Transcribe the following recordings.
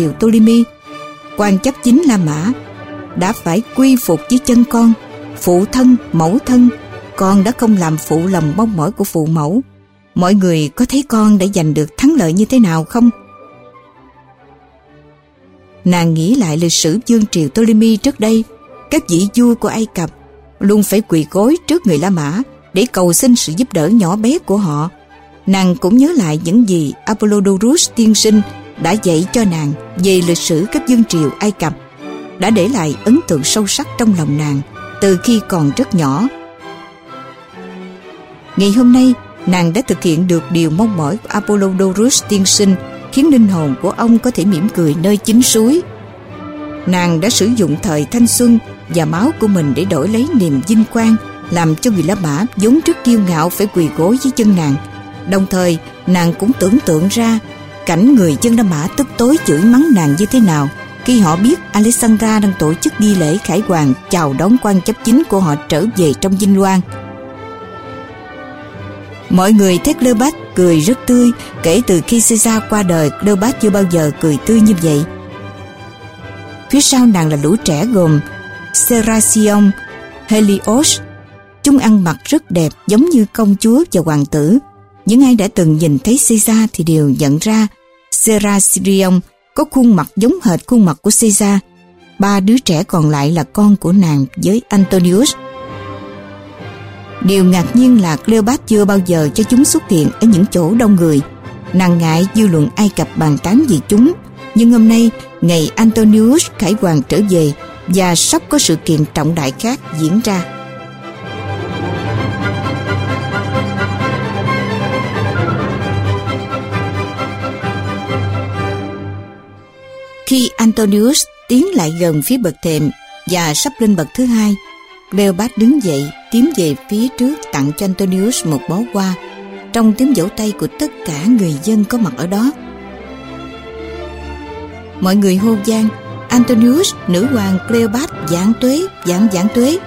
triều Ptolemy, quan chấp chính La Mã, đã phải quy phục với chân con, phụ thân, mẫu thân, con đã không làm phụ lòng mong mỏi của phụ mẫu. Mọi người có thấy con đã giành được thắng lợi như thế nào không? Nàng nghĩ lại lịch sử vương triều Ptolemy trước đây, các vị vua của Ai Cập luôn phải quỳ gối trước người La Mã để cầu xin sự giúp đỡ nhỏ bé của họ. Nàng cũng nhớ lại những gì Apollodorus tiên sinh đã dạy cho nàng về lịch sử các vương triều Ai Cập, đã để lại ấn tượng sâu sắc trong lòng nàng từ khi còn rất nhỏ. Ngày hôm nay, nàng đã thực hiện được điều mong mỏi của Apollodorus tiên sinh khiến linh hồn của ông có thể mỉm cười nơi chính suối. Nàng đã sử dụng thời thanh xuân và máu của mình để đổi lấy niềm vinh quang làm cho người La Mã vốn trước kiêu ngạo phải quỳ gối dưới chân nàng. Đồng thời, nàng cũng tưởng tượng ra cảnh người dân Đa Mã tức tối chửi mắng nàng như thế nào khi họ biết Alexandra đang tổ chức nghi lễ khải hoàng, chào đón quan chấp chính của họ trở về trong vinh loan. Mọi người thấy Cleopatra cười rất tươi, kể từ khi Caesar qua đời Cleopatra chưa bao giờ cười tươi như vậy. Phía sau nàng là lũ trẻ gồm Seracion Helios. Chúng ăn mặc rất đẹp, giống như công chúa và hoàng tử. Những ai đã từng nhìn thấy Caesar thì đều nhận ra Serasirion có khuôn mặt giống hệt khuôn mặt của Caesar. Ba đứa trẻ còn lại là con của nàng với Antonius. Điều ngạc nhiên là Cleopatra chưa bao giờ cho chúng xuất hiện ở những chỗ đông người. Nàng ngại dư luận Ai Cập bàn tán vì chúng. Nhưng hôm nay, ngày Antonius khải hoàng trở về và sắp có sự kiện trọng đại khác diễn ra. Khi Antonius tiến lại gần phía bậc thềm và sắp lên bậc thứ hai, Cleopat đứng dậy tiến về phía trước tặng cho Antonius một bó hoa trong tiếng vỗ tay của tất cả người dân có mặt ở đó. Mọi người hô vang Antonius, nữ hoàng Cleopat giảng tuế, giảng giảng tuế.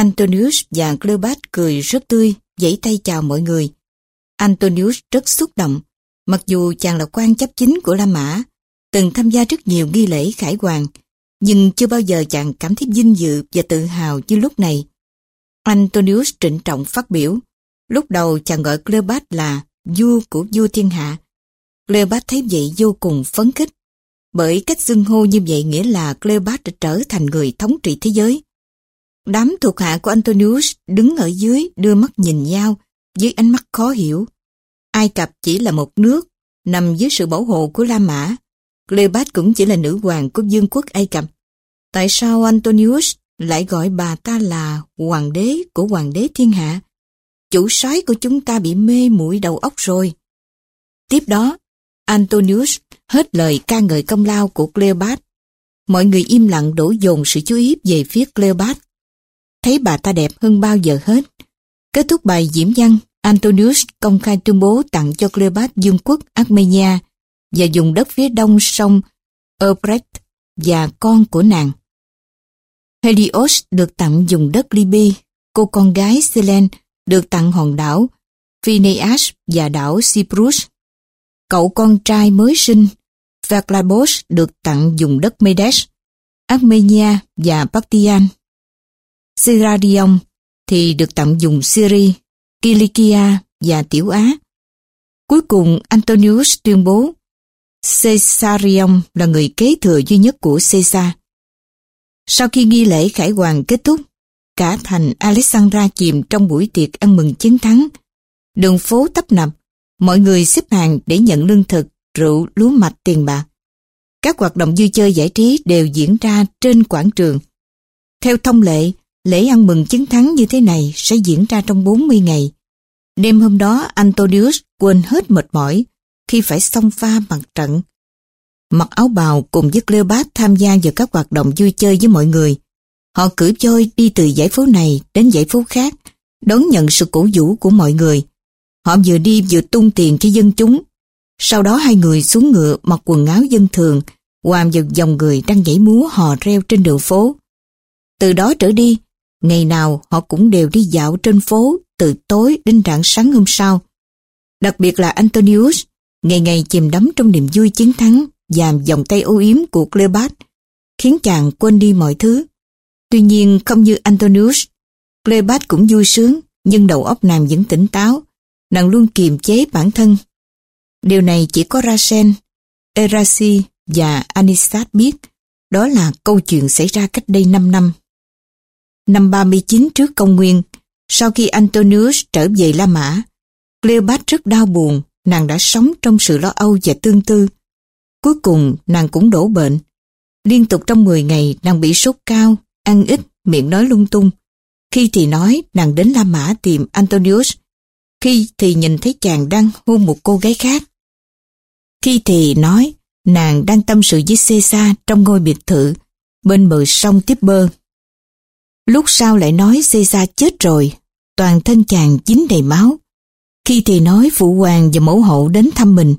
Antonius và Cleopat cười rất tươi, giãy tay chào mọi người. Antonius rất xúc động, mặc dù chàng là quan chấp chính của La Mã, từng tham gia rất nhiều nghi lễ khải hoàng, nhưng chưa bao giờ chàng cảm thấy vinh dự và tự hào như lúc này. Antonius trịnh trọng phát biểu, lúc đầu chàng gọi Cleopat là vua của vua thiên hạ. Cleopat thấy vậy vô cùng phấn khích, bởi cách xưng hô như vậy nghĩa là Cleopat đã trở thành người thống trị thế giới. Đám thuộc hạ của Antonius đứng ở dưới đưa mắt nhìn nhau dưới ánh mắt khó hiểu. Ai Cập chỉ là một nước nằm dưới sự bảo hộ của La Mã. Cleopat cũng chỉ là nữ hoàng của vương quốc Ai Cập. Tại sao Antonius lại gọi bà ta là hoàng đế của hoàng đế thiên hạ? Chủ soái của chúng ta bị mê mũi đầu óc rồi. Tiếp đó, Antonius hết lời ca ngợi công lao của Cleopat. Mọi người im lặng đổ dồn sự chú ý về phía Cleopat thấy bà ta đẹp hơn bao giờ hết. Kết thúc bài diễm văn, Antonius công khai tuyên bố tặng cho Cleopat Dương quốc Armenia và dùng đất phía đông sông Euphrates và con của nàng. Helios được tặng dùng đất Libya, cô con gái Selene được tặng hòn đảo Phineas và đảo Cyprus. Cậu con trai mới sinh Vaclabos được tặng dùng đất Medes, Armenia và Bactrian Siradion thì được tạm dùng Syria, Kilikia và Tiểu Á. Cuối cùng Antonius tuyên bố Caesarion là người kế thừa duy nhất của Caesar. Sau khi nghi lễ khải hoàng kết thúc, cả thành Alexandra chìm trong buổi tiệc ăn mừng chiến thắng. Đường phố tấp nập, mọi người xếp hàng để nhận lương thực, rượu, lúa mạch, tiền bạc. Các hoạt động vui chơi giải trí đều diễn ra trên quảng trường. Theo thông lệ, Lễ ăn mừng chiến thắng như thế này sẽ diễn ra trong 40 ngày. Đêm hôm đó Antonius quên hết mệt mỏi khi phải xông pha mặt trận. Mặc áo bào cùng với Cleopat tham gia vào các hoạt động vui chơi với mọi người. Họ cử chơi đi từ giải phố này đến giải phố khác, đón nhận sự cổ vũ của mọi người. Họ vừa đi vừa tung tiền cho dân chúng. Sau đó hai người xuống ngựa mặc quần áo dân thường, hòa vào dòng người đang nhảy múa hò reo trên đường phố. Từ đó trở đi, ngày nào họ cũng đều đi dạo trên phố từ tối đến rạng sáng hôm sau. Đặc biệt là Antonius, ngày ngày chìm đắm trong niềm vui chiến thắng và vòng tay ưu yếm của Cleopat, khiến chàng quên đi mọi thứ. Tuy nhiên không như Antonius, Cleopat cũng vui sướng, nhưng đầu óc nàng vẫn tỉnh táo, nàng luôn kiềm chế bản thân. Điều này chỉ có Rasen, Erasi và Anisat biết, đó là câu chuyện xảy ra cách đây 5 năm. Năm 39 trước công nguyên, sau khi Antonius trở về La Mã, Cleopat rất đau buồn, nàng đã sống trong sự lo âu và tương tư. Cuối cùng nàng cũng đổ bệnh. Liên tục trong 10 ngày nàng bị sốt cao, ăn ít, miệng nói lung tung. Khi thì nói nàng đến La Mã tìm Antonius, khi thì nhìn thấy chàng đang hôn một cô gái khác. Khi thì nói nàng đang tâm sự với Caesar trong ngôi biệt thự bên bờ sông Tiếp Bơ. Lúc sau lại nói Caesar chết rồi, toàn thân chàng dính đầy máu. Khi thì nói phụ hoàng và mẫu hậu đến thăm mình.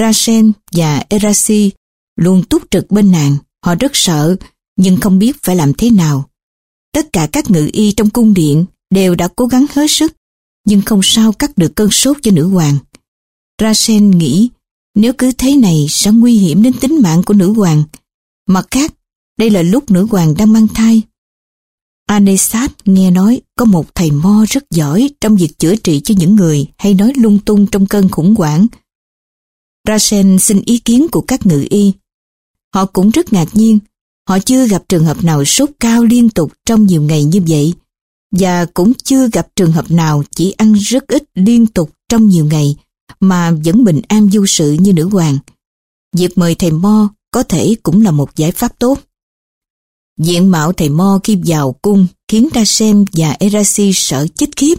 Rasen và Erasi luôn túc trực bên nàng, họ rất sợ nhưng không biết phải làm thế nào. Tất cả các ngự y trong cung điện đều đã cố gắng hết sức nhưng không sao cắt được cơn sốt cho nữ hoàng. Rasen nghĩ nếu cứ thế này sẽ nguy hiểm đến tính mạng của nữ hoàng. Mặt khác, đây là lúc nữ hoàng đang mang thai. Anesat nghe nói có một thầy mo rất giỏi trong việc chữa trị cho những người hay nói lung tung trong cơn khủng hoảng. Rasen xin ý kiến của các ngự y. Họ cũng rất ngạc nhiên, họ chưa gặp trường hợp nào sốt cao liên tục trong nhiều ngày như vậy và cũng chưa gặp trường hợp nào chỉ ăn rất ít liên tục trong nhiều ngày mà vẫn bình an vô sự như nữ hoàng. Việc mời thầy Mo có thể cũng là một giải pháp tốt. Diện mạo thầy Mo khi vào cung khiến ta xem và Erasi sợ chết khiếp.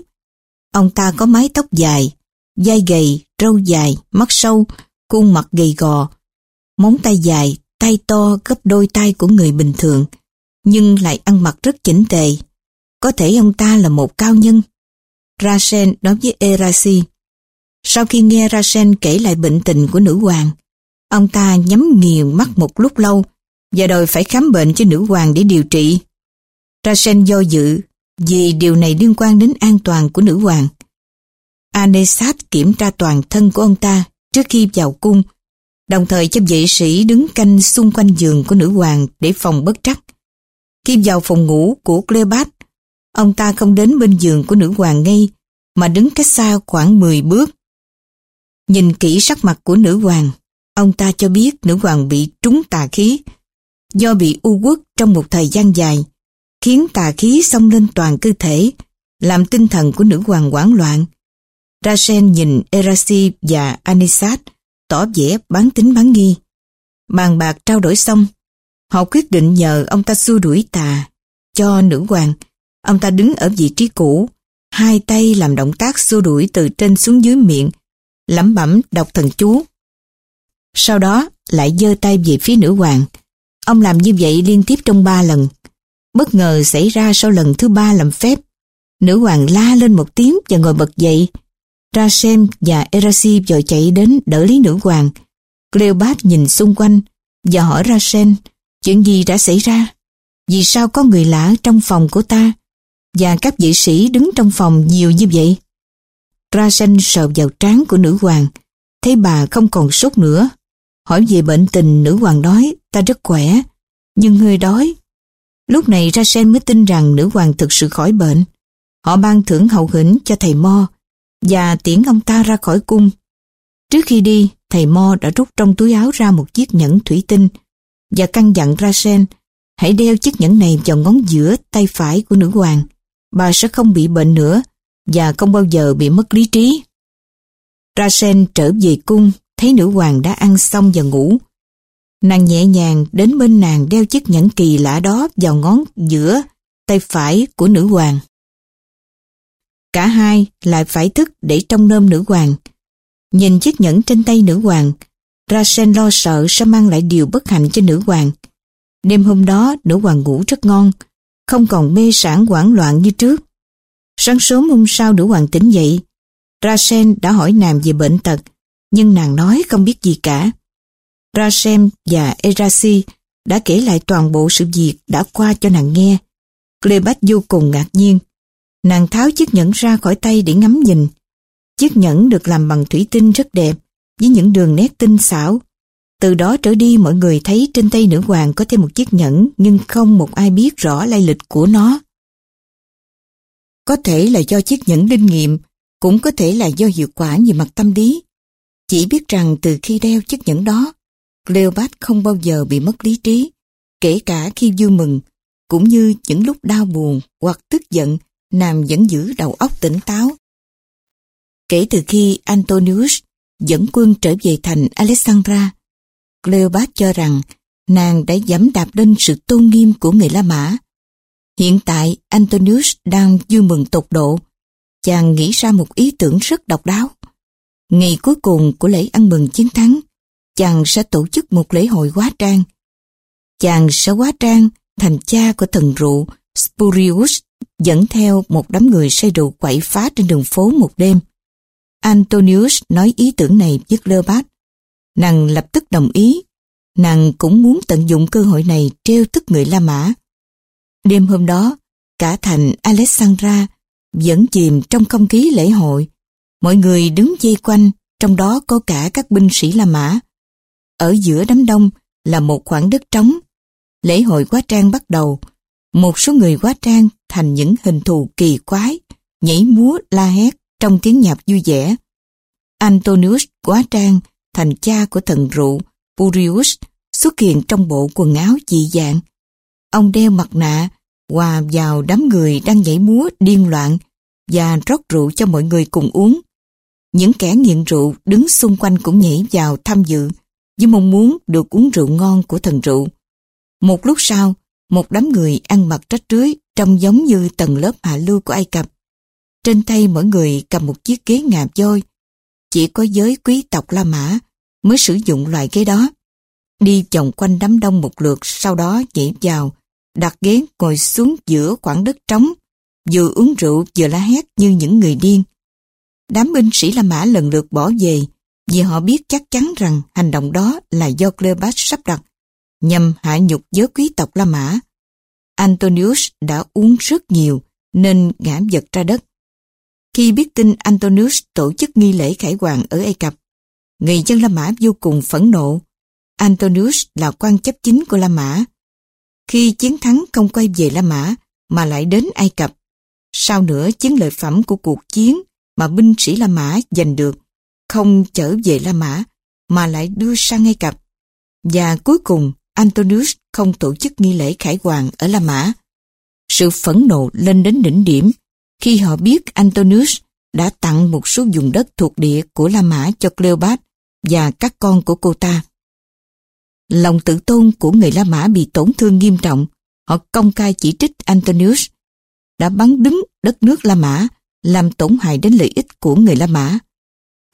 Ông ta có mái tóc dài, vai gầy, râu dài, mắt sâu, khuôn mặt gầy gò, móng tay dài, tay to gấp đôi tay của người bình thường, nhưng lại ăn mặc rất chỉnh tề. Có thể ông ta là một cao nhân. Rasen nói với Erasi, sau khi nghe Rasen kể lại bệnh tình của nữ hoàng, ông ta nhắm nghiền mắt một lúc lâu và đòi phải khám bệnh cho nữ hoàng để điều trị. Rasen do dự vì điều này liên quan đến an toàn của nữ hoàng. Anesat kiểm tra toàn thân của ông ta trước khi vào cung, đồng thời cho vệ sĩ đứng canh xung quanh giường của nữ hoàng để phòng bất trắc. Khi vào phòng ngủ của Cleopat, ông ta không đến bên giường của nữ hoàng ngay, mà đứng cách xa khoảng 10 bước. Nhìn kỹ sắc mặt của nữ hoàng, ông ta cho biết nữ hoàng bị trúng tà khí. Do bị u uất trong một thời gian dài, khiến tà khí xông lên toàn cơ thể, làm tinh thần của nữ hoàng hoảng loạn. Rasen nhìn Erasi và Anisat tỏ vẻ bán tính bán nghi. Bàn bạc trao đổi xong, họ quyết định nhờ ông ta xua đuổi tà cho nữ hoàng. Ông ta đứng ở vị trí cũ, hai tay làm động tác xua đuổi từ trên xuống dưới miệng lẩm bẩm đọc thần chú. Sau đó lại giơ tay về phía nữ hoàng. Ông làm như vậy liên tiếp trong ba lần. Bất ngờ xảy ra sau lần thứ ba làm phép. Nữ hoàng la lên một tiếng và ngồi bật dậy. Rasem và Erasi vội chạy đến đỡ lấy nữ hoàng. Cleopat nhìn xung quanh và hỏi Rasem chuyện gì đã xảy ra. Vì sao có người lạ trong phòng của ta và các vị sĩ đứng trong phòng nhiều như vậy? Ra sờ vào trán của nữ hoàng, thấy bà không còn sốt nữa. Hỏi về bệnh tình nữ hoàng đói ta rất khỏe, nhưng hơi đói. Lúc này Ra sen mới tin rằng nữ hoàng thực sự khỏi bệnh. Họ ban thưởng hậu hĩnh cho thầy Mo và tiễn ông ta ra khỏi cung. Trước khi đi, thầy Mo đã rút trong túi áo ra một chiếc nhẫn thủy tinh và căn dặn Ra sen hãy đeo chiếc nhẫn này vào ngón giữa tay phải của nữ hoàng. Bà sẽ không bị bệnh nữa và không bao giờ bị mất lý trí. ra sen trở về cung, thấy nữ hoàng đã ăn xong và ngủ. Nàng nhẹ nhàng đến bên nàng đeo chiếc nhẫn kỳ lạ đó vào ngón giữa tay phải của nữ hoàng. Cả hai lại phải thức để trông nôm nữ hoàng. Nhìn chiếc nhẫn trên tay nữ hoàng, Rasen lo sợ sẽ mang lại điều bất hạnh cho nữ hoàng. Đêm hôm đó, nữ hoàng ngủ rất ngon, không còn mê sản hoảng loạn như trước. Sáng sớm hôm sau nữ hoàng tỉnh dậy, Rasen đã hỏi nàng về bệnh tật nhưng nàng nói không biết gì cả. Rasem và Erasi đã kể lại toàn bộ sự việc đã qua cho nàng nghe. Cleopat vô cùng ngạc nhiên. Nàng tháo chiếc nhẫn ra khỏi tay để ngắm nhìn. Chiếc nhẫn được làm bằng thủy tinh rất đẹp, với những đường nét tinh xảo. Từ đó trở đi mọi người thấy trên tay nữ hoàng có thêm một chiếc nhẫn nhưng không một ai biết rõ lai lịch của nó. Có thể là do chiếc nhẫn linh nghiệm, cũng có thể là do hiệu quả về mặt tâm lý. Chỉ biết rằng từ khi đeo chiếc nhẫn đó, Cleopat không bao giờ bị mất lý trí, kể cả khi vui mừng, cũng như những lúc đau buồn hoặc tức giận, nàng vẫn giữ đầu óc tỉnh táo. Kể từ khi Antonius dẫn quân trở về thành Alexandra, Cleopat cho rằng nàng đã dẫm đạp lên sự tôn nghiêm của người La Mã. Hiện tại Antonius đang vui mừng tột độ. Chàng nghĩ ra một ý tưởng rất độc đáo. Ngày cuối cùng của lễ ăn mừng chiến thắng, chàng sẽ tổ chức một lễ hội hóa trang. Chàng sẽ hóa trang thành cha của thần rượu Spurius dẫn theo một đám người say rượu quậy phá trên đường phố một đêm. Antonius nói ý tưởng này với Cleopat. Nàng lập tức đồng ý. Nàng cũng muốn tận dụng cơ hội này treo tức người La Mã. Đêm hôm đó, cả thành Alexandra vẫn chìm trong không khí lễ hội. Mọi người đứng dây quanh, trong đó có cả các binh sĩ La Mã. Ở giữa đám đông là một khoảng đất trống. Lễ hội quá trang bắt đầu. Một số người quá trang thành những hình thù kỳ quái, nhảy múa la hét trong tiếng nhạc vui vẻ. Antonius quá trang thành cha của thần rượu Purius xuất hiện trong bộ quần áo dị dạng. Ông đeo mặt nạ, hòa vào đám người đang nhảy múa điên loạn và rót rượu cho mọi người cùng uống. Những kẻ nghiện rượu đứng xung quanh cũng nhảy vào tham dự với mong muốn được uống rượu ngon của thần rượu. Một lúc sau, một đám người ăn mặc rách rưới trông giống như tầng lớp hạ lưu của Ai Cập. Trên tay mỗi người cầm một chiếc ghế ngà voi. Chỉ có giới quý tộc La Mã mới sử dụng loại ghế đó. Đi vòng quanh đám đông một lượt sau đó nhảy vào, đặt ghế ngồi xuống giữa khoảng đất trống, vừa uống rượu vừa la hét như những người điên. Đám binh sĩ La Mã lần lượt bỏ về vì họ biết chắc chắn rằng hành động đó là do Cleopat sắp đặt nhằm hạ nhục giới quý tộc La Mã. Antonius đã uống rất nhiều nên ngã vật ra đất. Khi biết tin Antonius tổ chức nghi lễ khải hoàng ở Ai Cập, người dân La Mã vô cùng phẫn nộ. Antonius là quan chấp chính của La Mã. Khi chiến thắng không quay về La Mã mà lại đến Ai Cập, sau nữa chiến lợi phẩm của cuộc chiến mà binh sĩ La Mã giành được, không trở về La Mã, mà lại đưa sang Ai Cập. Và cuối cùng, Antonius không tổ chức nghi lễ khải hoàng ở La Mã. Sự phẫn nộ lên đến đỉnh điểm khi họ biết Antonius đã tặng một số vùng đất thuộc địa của La Mã cho Cleopat và các con của cô ta. Lòng tự tôn của người La Mã bị tổn thương nghiêm trọng. Họ công khai chỉ trích Antonius, đã bắn đứng đất nước La Mã làm tổn hại đến lợi ích của người La Mã.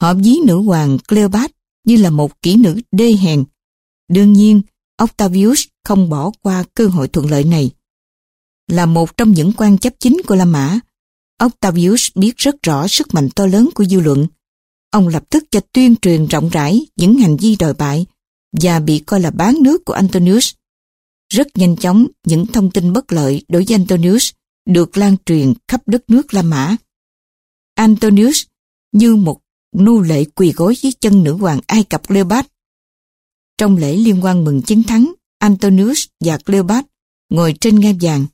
Họ ví nữ hoàng Cleopat như là một kỹ nữ đê hèn. Đương nhiên, Octavius không bỏ qua cơ hội thuận lợi này. Là một trong những quan chấp chính của La Mã, Octavius biết rất rõ sức mạnh to lớn của dư luận. Ông lập tức cho tuyên truyền rộng rãi những hành vi đòi bại và bị coi là bán nước của Antonius. Rất nhanh chóng, những thông tin bất lợi đối với Antonius được lan truyền khắp đất nước La Mã. Antonius như một nô lệ quỳ gối dưới chân nữ hoàng Ai Cập Cleopat. Trong lễ liên quan mừng chiến thắng, Antonius và Cleopat ngồi trên ngai vàng.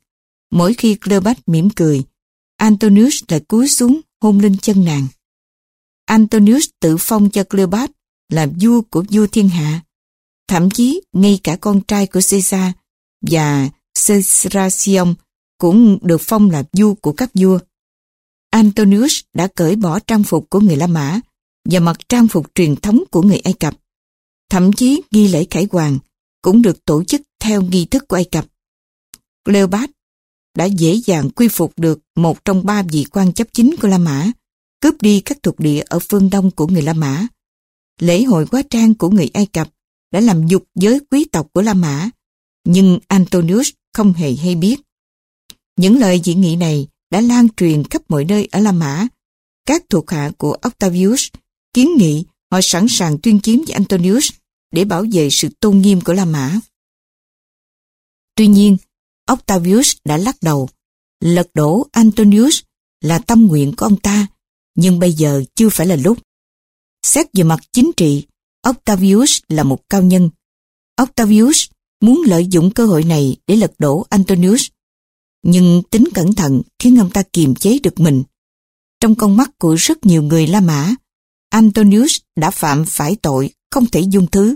Mỗi khi Cleopat mỉm cười, Antonius lại cúi xuống hôn lên chân nàng. Antonius tự phong cho Cleopat là vua của vua thiên hạ. Thậm chí ngay cả con trai của Caesar và Caesarion cũng được phong là vua của các vua. Antonius đã cởi bỏ trang phục của người La Mã và mặc trang phục truyền thống của người Ai Cập. Thậm chí nghi lễ khải hoàng cũng được tổ chức theo nghi thức của Ai Cập. Cleopat đã dễ dàng quy phục được một trong ba vị quan chấp chính của La Mã, cướp đi các thuộc địa ở phương đông của người La Mã. Lễ hội quá trang của người Ai Cập đã làm dục giới quý tộc của La Mã, nhưng Antonius không hề hay biết. Những lời dị nghị này đã lan truyền khắp mọi nơi ở La Mã. Các thuộc hạ của Octavius kiến nghị họ sẵn sàng tuyên chiến với Antonius để bảo vệ sự tôn nghiêm của La Mã. Tuy nhiên, Octavius đã lắc đầu. Lật đổ Antonius là tâm nguyện của ông ta, nhưng bây giờ chưa phải là lúc. Xét về mặt chính trị, Octavius là một cao nhân. Octavius muốn lợi dụng cơ hội này để lật đổ Antonius. Nhưng tính cẩn thận khiến ông ta kiềm chế được mình. Trong con mắt của rất nhiều người La Mã, Antonius đã phạm phải tội không thể dung thứ.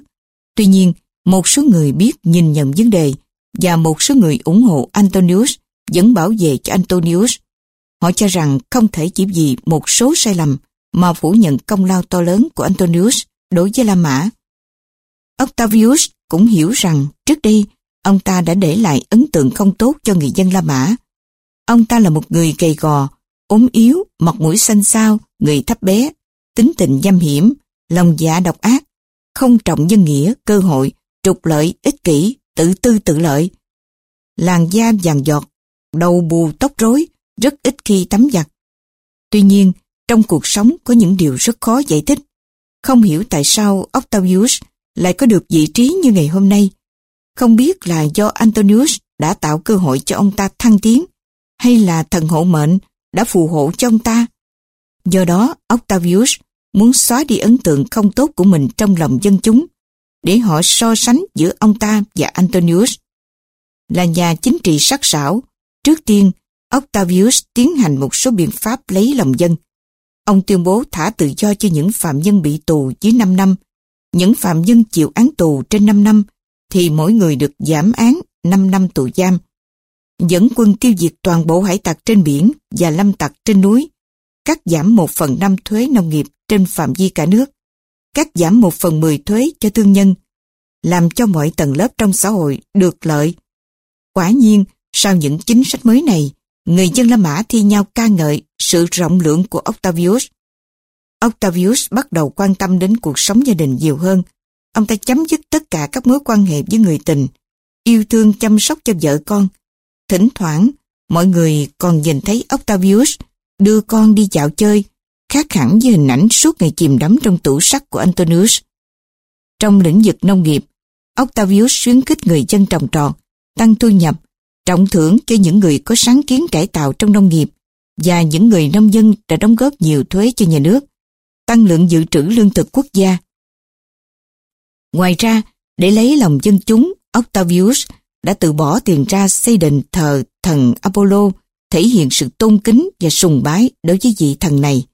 Tuy nhiên, một số người biết nhìn nhận vấn đề và một số người ủng hộ Antonius vẫn bảo vệ cho Antonius. Họ cho rằng không thể chỉ vì một số sai lầm mà phủ nhận công lao to lớn của Antonius đối với La Mã. Octavius cũng hiểu rằng trước đây ông ta đã để lại ấn tượng không tốt cho người dân La Mã. Ông ta là một người gầy gò, ốm yếu, mặt mũi xanh xao, người thấp bé, tính tình dâm hiểm, lòng dạ độc ác, không trọng nhân nghĩa, cơ hội, trục lợi, ích kỷ, tự tư tự lợi. Làn da vàng giọt, đầu bù tóc rối, rất ít khi tắm giặt. Tuy nhiên, trong cuộc sống có những điều rất khó giải thích. Không hiểu tại sao Octavius lại có được vị trí như ngày hôm nay. Không biết là do Antonius đã tạo cơ hội cho ông ta thăng tiến, hay là thần hộ mệnh đã phù hộ cho ông ta. Do đó, Octavius muốn xóa đi ấn tượng không tốt của mình trong lòng dân chúng, để họ so sánh giữa ông ta và Antonius. Là nhà chính trị sắc sảo, trước tiên, Octavius tiến hành một số biện pháp lấy lòng dân. Ông tuyên bố thả tự do cho những phạm nhân bị tù dưới 5 năm. Những phạm nhân chịu án tù trên 5 năm thì mỗi người được giảm án 5 năm tù giam. Dẫn quân tiêu diệt toàn bộ hải tặc trên biển và lâm tặc trên núi. Cắt giảm 1 phần 5 thuế nông nghiệp trên phạm vi cả nước. Cắt giảm 1 phần 10 thuế cho thương nhân. Làm cho mọi tầng lớp trong xã hội được lợi. Quả nhiên, sau những chính sách mới này, người dân La Mã thi nhau ca ngợi sự rộng lượng của Octavius. Octavius bắt đầu quan tâm đến cuộc sống gia đình nhiều hơn. Ông ta chấm dứt tất cả các mối quan hệ với người tình, yêu thương chăm sóc cho vợ con. Thỉnh thoảng, mọi người còn nhìn thấy Octavius đưa con đi dạo chơi, khác hẳn với hình ảnh suốt ngày chìm đắm trong tủ sắt của Antonius. Trong lĩnh vực nông nghiệp, Octavius khuyến khích người dân trồng trọt, tăng thu nhập, trọng thưởng cho những người có sáng kiến cải tạo trong nông nghiệp và những người nông dân đã đóng góp nhiều thuế cho nhà nước, tăng lượng dự trữ lương thực quốc gia. Ngoài ra, để lấy lòng dân chúng, Octavius đã từ bỏ tiền ra xây đền thờ thần Apollo, thể hiện sự tôn kính và sùng bái đối với vị thần này.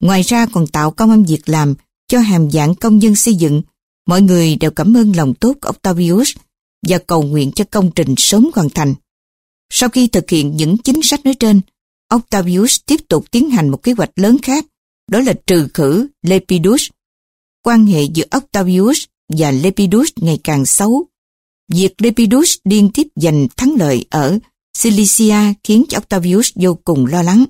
Ngoài ra còn tạo công ăn việc làm cho hàng vạn công nhân xây dựng. Mọi người đều cảm ơn lòng tốt của Octavius và cầu nguyện cho công trình sớm hoàn thành. Sau khi thực hiện những chính sách nói trên, Octavius tiếp tục tiến hành một kế hoạch lớn khác, đó là trừ khử Lepidus. Quan hệ giữa Octavius và Lepidus ngày càng xấu. Việc Lepidus liên tiếp giành thắng lợi ở Cilicia khiến cho Octavius vô cùng lo lắng.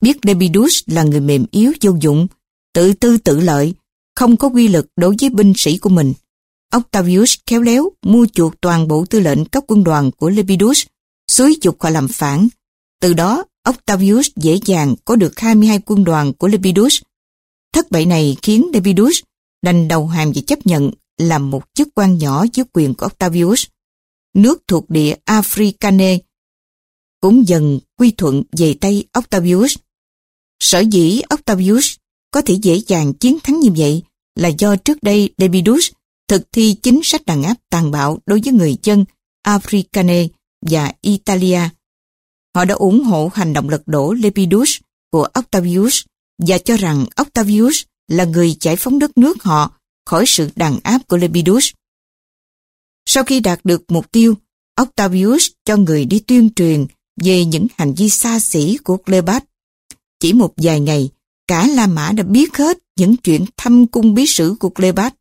Biết Lepidus là người mềm yếu vô dụng, tự tư tự lợi, không có quy lực đối với binh sĩ của mình. Octavius khéo léo mua chuộc toàn bộ tư lệnh các quân đoàn của Lepidus, xúi dục họ làm phản. Từ đó, Octavius dễ dàng có được 22 quân đoàn của Lepidus. Thất bại này khiến Lepidus đành đầu hàng và chấp nhận làm một chức quan nhỏ dưới quyền của Octavius. Nước thuộc địa Africane cũng dần quy thuận về tay Octavius. Sở dĩ Octavius có thể dễ dàng chiến thắng như vậy là do trước đây Lepidus thực thi chính sách đàn áp tàn bạo đối với người dân Africane và Italia. Họ đã ủng hộ hành động lật đổ Lepidus của Octavius và cho rằng Octavius là người giải phóng đất nước họ khỏi sự đàn áp của Lepidus. Sau khi đạt được mục tiêu, Octavius cho người đi tuyên truyền về những hành vi xa xỉ của Cleopat. Chỉ một vài ngày, cả La Mã đã biết hết những chuyện thăm cung bí sử của Cleopat.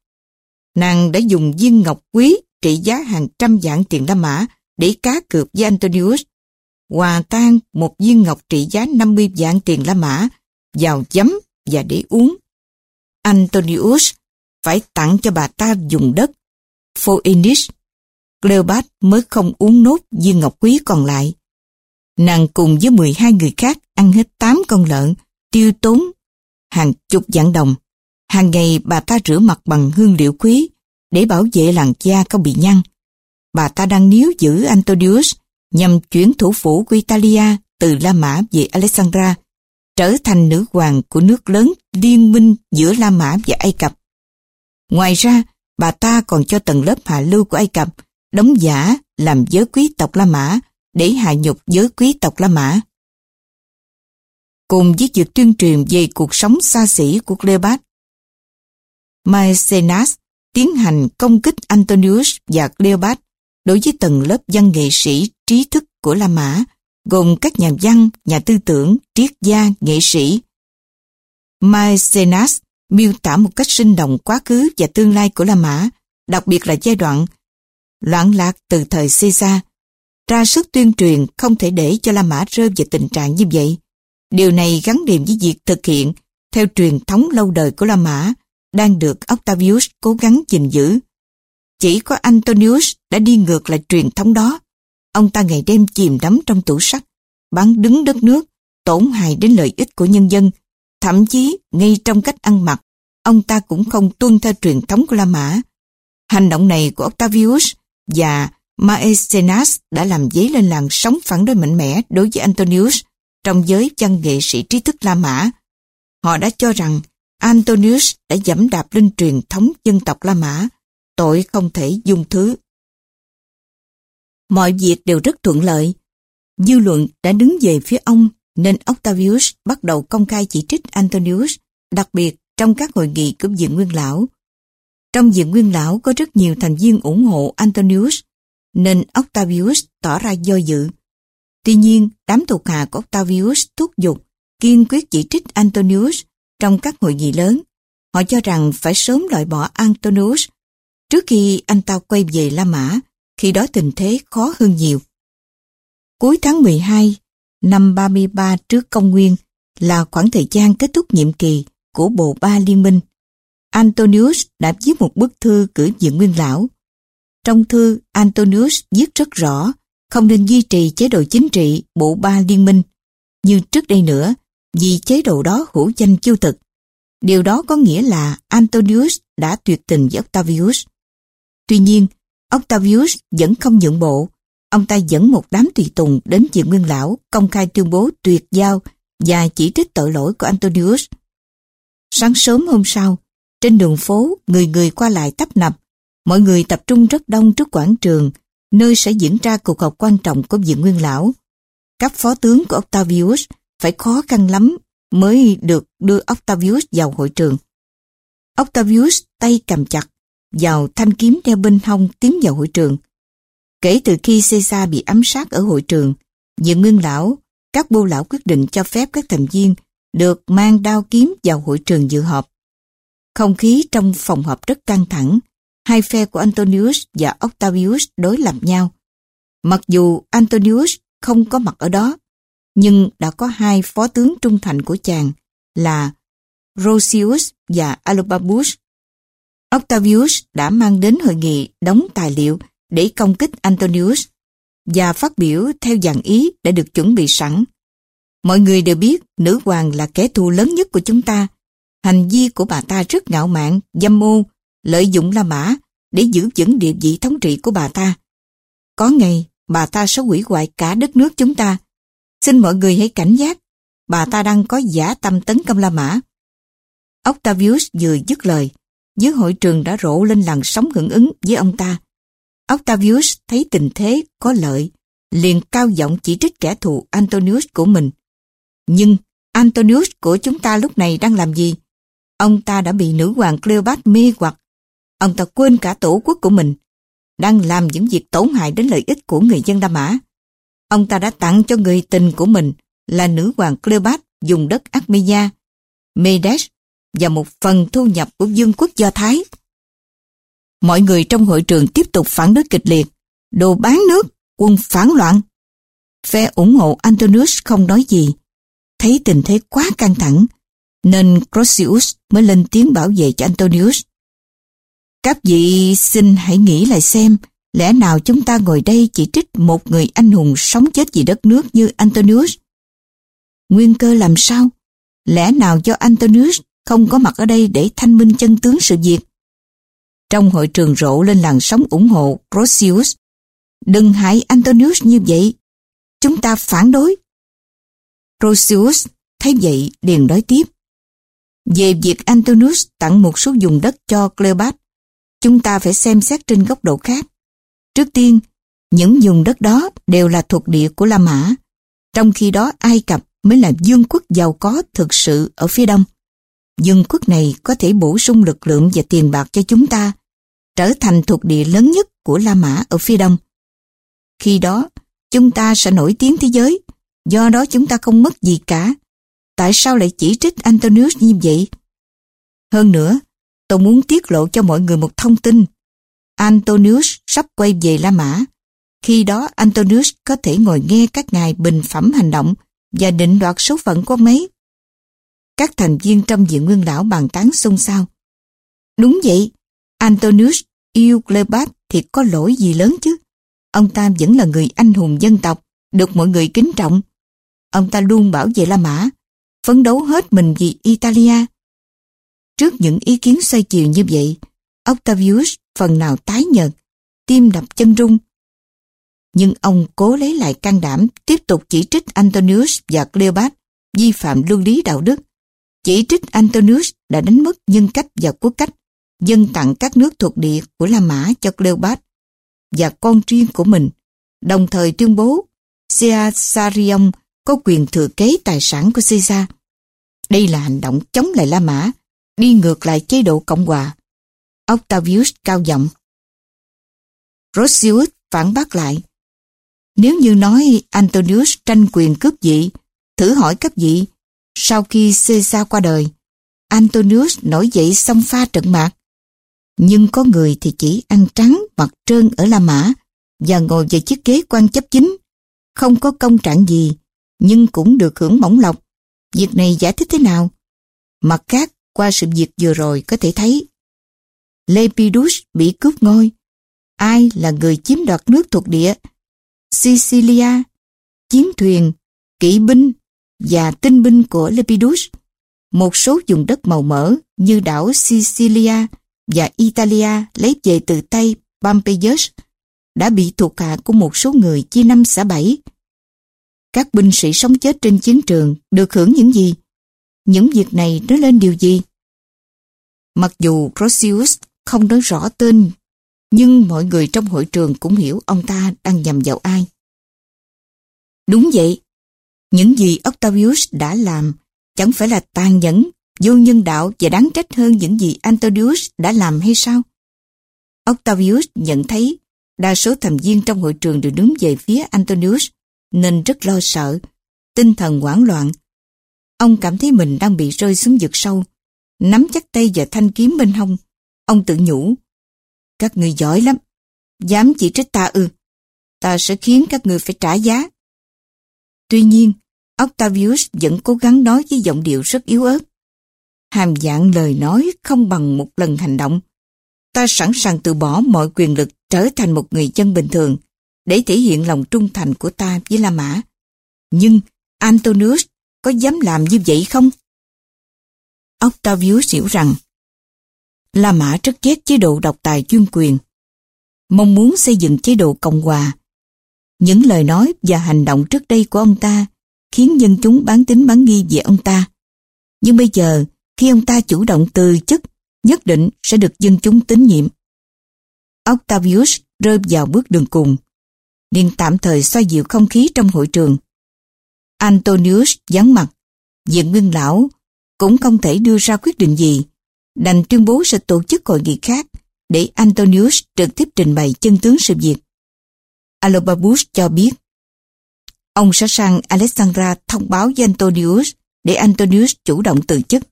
Nàng đã dùng viên ngọc quý trị giá hàng trăm vạn tiền La Mã để cá cược với Antonius. Hòa tan một viên ngọc trị giá 50 vạn tiền La Mã vào giấm và để uống. Antonius phải tặng cho bà ta dùng đất. Phoenix, Cleopat mới không uống nốt viên ngọc quý còn lại. Nàng cùng với 12 người khác ăn hết 8 con lợn, tiêu tốn hàng chục vạn đồng. Hàng ngày bà ta rửa mặt bằng hương liệu quý để bảo vệ làn da không bị nhăn. Bà ta đang níu giữ Antonius nhằm chuyển thủ phủ của Italia từ La Mã về Alexandra, trở thành nữ hoàng của nước lớn liên minh giữa La Mã và Ai Cập. Ngoài ra, bà ta còn cho tầng lớp hạ lưu của Ai Cập đóng giả làm giới quý tộc La Mã để hạ nhục giới quý tộc La Mã. Cùng với việc tuyên truyền về cuộc sống xa xỉ của Cleopatra, Maecenas tiến hành công kích Antonius và Cleopatra đối với tầng lớp văn nghệ sĩ trí thức của La Mã, gồm các nhà văn, nhà tư tưởng, triết gia, nghệ sĩ. Maecenas miêu tả một cách sinh động quá khứ và tương lai của La Mã, đặc biệt là giai đoạn loạn lạc từ thời Caesar. Ra sức tuyên truyền không thể để cho La Mã rơi vào tình trạng như vậy. Điều này gắn liền với việc thực hiện theo truyền thống lâu đời của La Mã đang được Octavius cố gắng gìn giữ. Chỉ có Antonius đã đi ngược lại truyền thống đó. Ông ta ngày đêm chìm đắm trong tủ sắt, bắn đứng đất nước, tổn hại đến lợi ích của nhân dân. Thậm chí, ngay trong cách ăn mặc, ông ta cũng không tuân theo truyền thống của La Mã. Hành động này của Octavius và Maecenas đã làm dấy lên làn sóng phản đối mạnh mẽ đối với Antonius trong giới văn nghệ sĩ trí thức La Mã. Họ đã cho rằng Antonius đã dẫm đạp lên truyền thống dân tộc La Mã, tội không thể dung thứ. Mọi việc đều rất thuận lợi. Dư luận đã đứng về phía ông nên Octavius bắt đầu công khai chỉ trích Antonius, đặc biệt trong các hội nghị của Viện Nguyên Lão. Trong Viện Nguyên Lão có rất nhiều thành viên ủng hộ Antonius, nên Octavius tỏ ra do dự. Tuy nhiên, đám thuộc hạ của Octavius thúc giục, kiên quyết chỉ trích Antonius trong các hội nghị lớn. Họ cho rằng phải sớm loại bỏ Antonius trước khi anh ta quay về La Mã, khi đó tình thế khó hơn nhiều. Cuối tháng 12 năm 33 trước công nguyên là khoảng thời gian kết thúc nhiệm kỳ của Bộ Ba Liên minh. Antonius đã viết một bức thư gửi diện nguyên lão. Trong thư, Antonius viết rất rõ không nên duy trì chế độ chính trị Bộ Ba Liên minh. Như trước đây nữa, vì chế độ đó hữu danh chiêu thực. Điều đó có nghĩa là Antonius đã tuyệt tình với Octavius. Tuy nhiên, Octavius vẫn không nhượng bộ. Ông ta dẫn một đám tùy tùng đến diện nguyên lão công khai tuyên bố tuyệt giao và chỉ trích tội lỗi của Antonius. Sáng sớm hôm sau, trên đường phố, người người qua lại tấp nập. Mọi người tập trung rất đông trước quảng trường, nơi sẽ diễn ra cuộc họp quan trọng của viện nguyên lão. Các phó tướng của Octavius phải khó khăn lắm mới được đưa Octavius vào hội trường. Octavius tay cầm chặt, vào thanh kiếm đeo bên hông tiến vào hội trường. Kể từ khi Caesar bị ám sát ở hội trường, những Nguyên Lão, các bô lão quyết định cho phép các thành viên được mang đao kiếm vào hội trường dự họp. Không khí trong phòng họp rất căng thẳng, hai phe của Antonius và Octavius đối lập nhau. Mặc dù Antonius không có mặt ở đó, nhưng đã có hai phó tướng trung thành của chàng là Rosius và Alobabus. Octavius đã mang đến hội nghị đóng tài liệu để công kích Antonius và phát biểu theo dạng ý đã được chuẩn bị sẵn. Mọi người đều biết nữ hoàng là kẻ thù lớn nhất của chúng ta. Hành vi của bà ta rất ngạo mạn, dâm mô, lợi dụng La Mã để giữ vững địa vị thống trị của bà ta. Có ngày, bà ta sẽ hủy hoại cả đất nước chúng ta Xin mọi người hãy cảnh giác, bà ta đang có giả tâm tấn công La Mã. Octavius vừa dứt lời, dưới hội trường đã rộ lên làn sóng hưởng ứng với ông ta. Octavius thấy tình thế có lợi, liền cao giọng chỉ trích kẻ thù Antonius của mình. Nhưng Antonius của chúng ta lúc này đang làm gì? Ông ta đã bị nữ hoàng Cleopat mê hoặc. Ông ta quên cả tổ quốc của mình, đang làm những việc tổn hại đến lợi ích của người dân La Mã. Ông ta đã tặng cho người tình của mình là nữ hoàng Cleopat dùng đất Armenia, Medes và một phần thu nhập của vương quốc Do Thái. Mọi người trong hội trường tiếp tục phản đối kịch liệt, đồ bán nước, quân phản loạn. Phe ủng hộ Antonius không nói gì, thấy tình thế quá căng thẳng, nên Crosius mới lên tiếng bảo vệ cho Antonius. Các vị xin hãy nghĩ lại xem, Lẽ nào chúng ta ngồi đây chỉ trích một người anh hùng sống chết vì đất nước như Antonius? Nguyên cơ làm sao? Lẽ nào do Antonius không có mặt ở đây để thanh minh chân tướng sự việc. Trong hội trường rộ lên làn sóng ủng hộ Rosius. Đừng hại Antonius như vậy. Chúng ta phản đối. Rosius thấy vậy liền nói tiếp. Về việc Antonius tặng một số vùng đất cho Cleopat, chúng ta phải xem xét trên góc độ khác. Trước tiên, những vùng đất đó đều là thuộc địa của La Mã, trong khi đó Ai Cập mới là dương quốc giàu có thực sự ở phía đông. Dương quốc này có thể bổ sung lực lượng và tiền bạc cho chúng ta, trở thành thuộc địa lớn nhất của La Mã ở phía đông. Khi đó, chúng ta sẽ nổi tiếng thế giới, do đó chúng ta không mất gì cả. Tại sao lại chỉ trích Antonius như vậy? Hơn nữa, tôi muốn tiết lộ cho mọi người một thông tin. Antonius sắp quay về La Mã. Khi đó Antonius có thể ngồi nghe các ngài bình phẩm hành động và định đoạt số phận của mấy. Các thành viên trong diện nguyên lão bàn tán xôn xao. Đúng vậy, Antonius yêu Cleopat thì có lỗi gì lớn chứ. Ông ta vẫn là người anh hùng dân tộc, được mọi người kính trọng. Ông ta luôn bảo vệ La Mã, phấn đấu hết mình vì Italia. Trước những ý kiến xoay chiều như vậy, Octavius phần nào tái nhợt, tim đập chân rung. Nhưng ông cố lấy lại can đảm tiếp tục chỉ trích Antonius và Cleopat vi phạm luân lý đạo đức. Chỉ trích Antonius đã đánh mất nhân cách và quốc cách, dân tặng các nước thuộc địa của La Mã cho Cleopat và con riêng của mình, đồng thời tuyên bố Caesarion có quyền thừa kế tài sản của Caesar. Đây là hành động chống lại La Mã, đi ngược lại chế độ Cộng hòa. Octavius cao giọng. Rosius phản bác lại. Nếu như nói Antonius tranh quyền cướp vị, thử hỏi các vị, sau khi Caesar qua đời, Antonius nổi dậy xông pha trận mạc. Nhưng có người thì chỉ ăn trắng mặt trơn ở La Mã và ngồi về chiếc ghế quan chấp chính, không có công trạng gì, nhưng cũng được hưởng mỏng lộc. Việc này giải thích thế nào? Mặt khác, qua sự việc vừa rồi có thể thấy Lepidus bị cướp ngôi. Ai là người chiếm đoạt nước thuộc địa? Sicilia, chiến thuyền, kỵ binh và tinh binh của Lepidus. Một số vùng đất màu mỡ như đảo Sicilia và Italia lấy về từ tay Pompeius đã bị thuộc hạ của một số người chia năm xã bảy. Các binh sĩ sống chết trên chiến trường được hưởng những gì? Những việc này nói lên điều gì? Mặc dù Procius không nói rõ tên, nhưng mọi người trong hội trường cũng hiểu ông ta đang nhầm vào ai. Đúng vậy, những gì Octavius đã làm chẳng phải là tàn nhẫn, vô nhân đạo và đáng trách hơn những gì Antonius đã làm hay sao? Octavius nhận thấy đa số thành viên trong hội trường đều đứng về phía Antonius nên rất lo sợ, tinh thần hoảng loạn. Ông cảm thấy mình đang bị rơi xuống vực sâu, nắm chắc tay và thanh kiếm bên hông. Ông tự nhủ, các người giỏi lắm, dám chỉ trích ta ư, ta sẽ khiến các người phải trả giá. Tuy nhiên, Octavius vẫn cố gắng nói với giọng điệu rất yếu ớt. Hàm dạng lời nói không bằng một lần hành động. Ta sẵn sàng từ bỏ mọi quyền lực trở thành một người dân bình thường để thể hiện lòng trung thành của ta với La Mã. Nhưng Antonius có dám làm như vậy không? Octavius hiểu rằng La Mã rất ghét chế độ độc tài chuyên quyền, mong muốn xây dựng chế độ cộng hòa. Những lời nói và hành động trước đây của ông ta khiến dân chúng bán tính bán nghi về ông ta. Nhưng bây giờ, khi ông ta chủ động từ chức, nhất định sẽ được dân chúng tín nhiệm. Octavius rơi vào bước đường cùng, nên tạm thời xoa dịu không khí trong hội trường. Antonius vắng mặt, diện nguyên lão cũng không thể đưa ra quyết định gì, đành tuyên bố sẽ tổ chức hội nghị khác để Antonius trực tiếp trình bày chân tướng sự việc. Alobabus cho biết, ông sẽ sang Alexandra thông báo với Antonius để Antonius chủ động từ chức.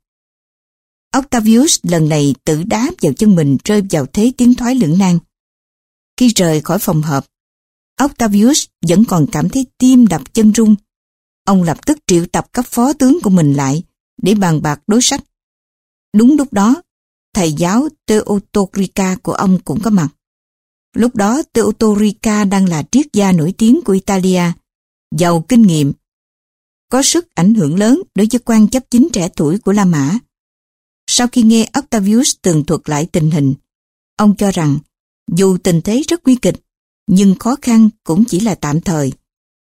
Octavius lần này tự đá vào chân mình rơi vào thế tiến thoái lưỡng nan. Khi rời khỏi phòng họp, Octavius vẫn còn cảm thấy tim đập chân rung. Ông lập tức triệu tập các phó tướng của mình lại để bàn bạc đối sách. Đúng lúc đó, thầy giáo Teotorica của ông cũng có mặt. Lúc đó Teotorica đang là triết gia nổi tiếng của Italia, giàu kinh nghiệm, có sức ảnh hưởng lớn đối với quan chấp chính trẻ tuổi của La Mã. Sau khi nghe Octavius tường thuật lại tình hình, ông cho rằng dù tình thế rất nguy kịch, nhưng khó khăn cũng chỉ là tạm thời.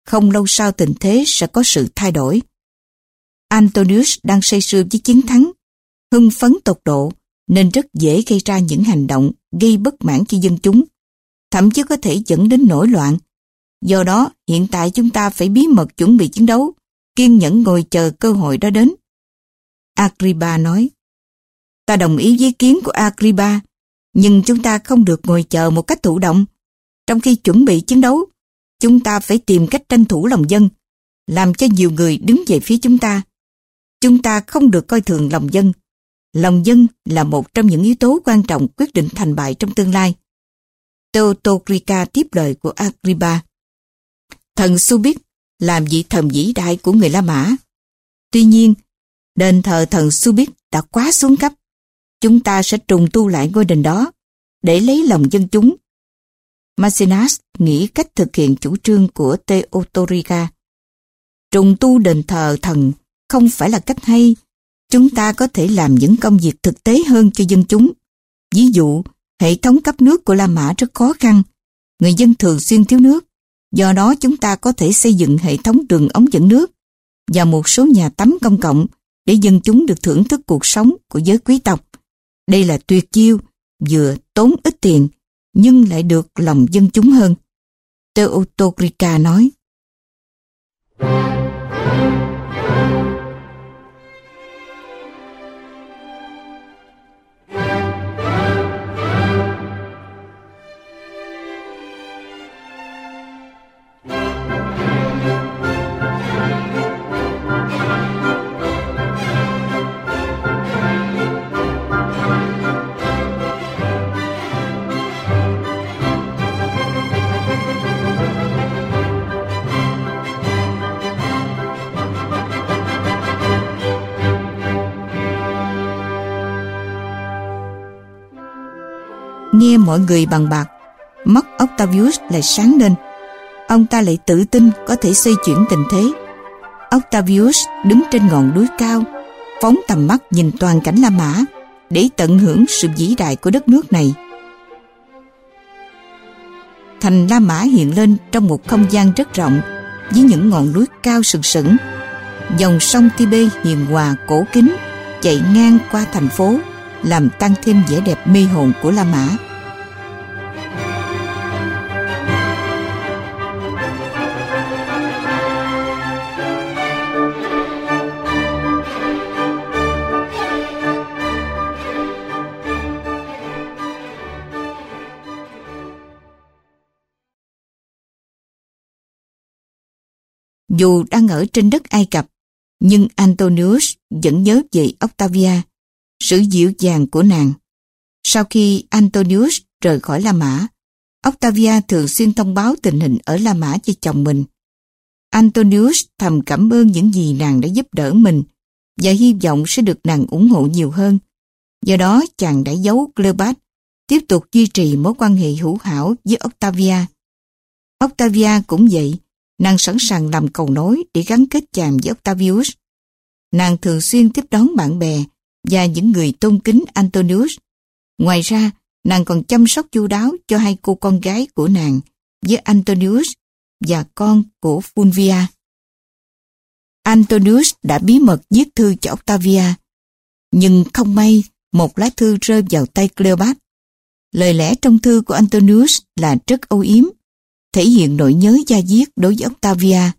Không lâu sau tình thế sẽ có sự thay đổi. Antonius đang say sưa với chiến thắng, hưng phấn tột độ, nên rất dễ gây ra những hành động gây bất mãn cho dân chúng, thậm chí có thể dẫn đến nổi loạn. Do đó, hiện tại chúng ta phải bí mật chuẩn bị chiến đấu, kiên nhẫn ngồi chờ cơ hội đó đến. Agriba nói, ta đồng ý với kiến của Agriba, nhưng chúng ta không được ngồi chờ một cách thụ động. Trong khi chuẩn bị chiến đấu, chúng ta phải tìm cách tranh thủ lòng dân, làm cho nhiều người đứng về phía chúng ta. Chúng ta không được coi thường lòng dân. Lòng dân là một trong những yếu tố quan trọng quyết định thành bại trong tương lai. Teotocrica tiếp lời của Agriba. Thần Subic làm vị thần vĩ đại của người La Mã. Tuy nhiên, đền thờ thần Subic đã quá xuống cấp. Chúng ta sẽ trùng tu lại ngôi đền đó để lấy lòng dân chúng. Maecenas nghĩ cách thực hiện chủ trương của Teotorica. Trùng tu đền thờ thần không phải là cách hay. Chúng ta có thể làm những công việc thực tế hơn cho dân chúng. Ví dụ, hệ thống cấp nước của La Mã rất khó khăn. Người dân thường xuyên thiếu nước. Do đó chúng ta có thể xây dựng hệ thống đường ống dẫn nước và một số nhà tắm công cộng để dân chúng được thưởng thức cuộc sống của giới quý tộc. Đây là tuyệt chiêu, vừa tốn ít tiền nhưng lại được lòng dân chúng hơn. Teotocrica nói. Nghe mọi người bằng bạc, mắt Octavius lại sáng lên. Ông ta lại tự tin có thể xoay chuyển tình thế. Octavius đứng trên ngọn núi cao, phóng tầm mắt nhìn toàn cảnh La Mã để tận hưởng sự vĩ đại của đất nước này. Thành La Mã hiện lên trong một không gian rất rộng với những ngọn núi cao sừng sững. Dòng sông Tibê hiền hòa cổ kính chạy ngang qua thành phố làm tăng thêm vẻ đẹp mê hồn của La Mã. Dù đang ở trên đất Ai Cập, nhưng Antonius vẫn nhớ về Octavia, sự dịu dàng của nàng. Sau khi Antonius rời khỏi La Mã, Octavia thường xuyên thông báo tình hình ở La Mã cho chồng mình. Antonius thầm cảm ơn những gì nàng đã giúp đỡ mình và hy vọng sẽ được nàng ủng hộ nhiều hơn. Do đó chàng đã giấu Cleopat, tiếp tục duy trì mối quan hệ hữu hảo với Octavia. Octavia cũng vậy, nàng sẵn sàng làm cầu nối để gắn kết chàng với Octavius. Nàng thường xuyên tiếp đón bạn bè và những người tôn kính Antonius. Ngoài ra, nàng còn chăm sóc chu đáo cho hai cô con gái của nàng với Antonius và con của Fulvia. Antonius đã bí mật viết thư cho Octavia, nhưng không may một lá thư rơi vào tay Cleopat. Lời lẽ trong thư của Antonius là rất âu yếm, thể hiện nỗi nhớ gia diết đối với Octavia.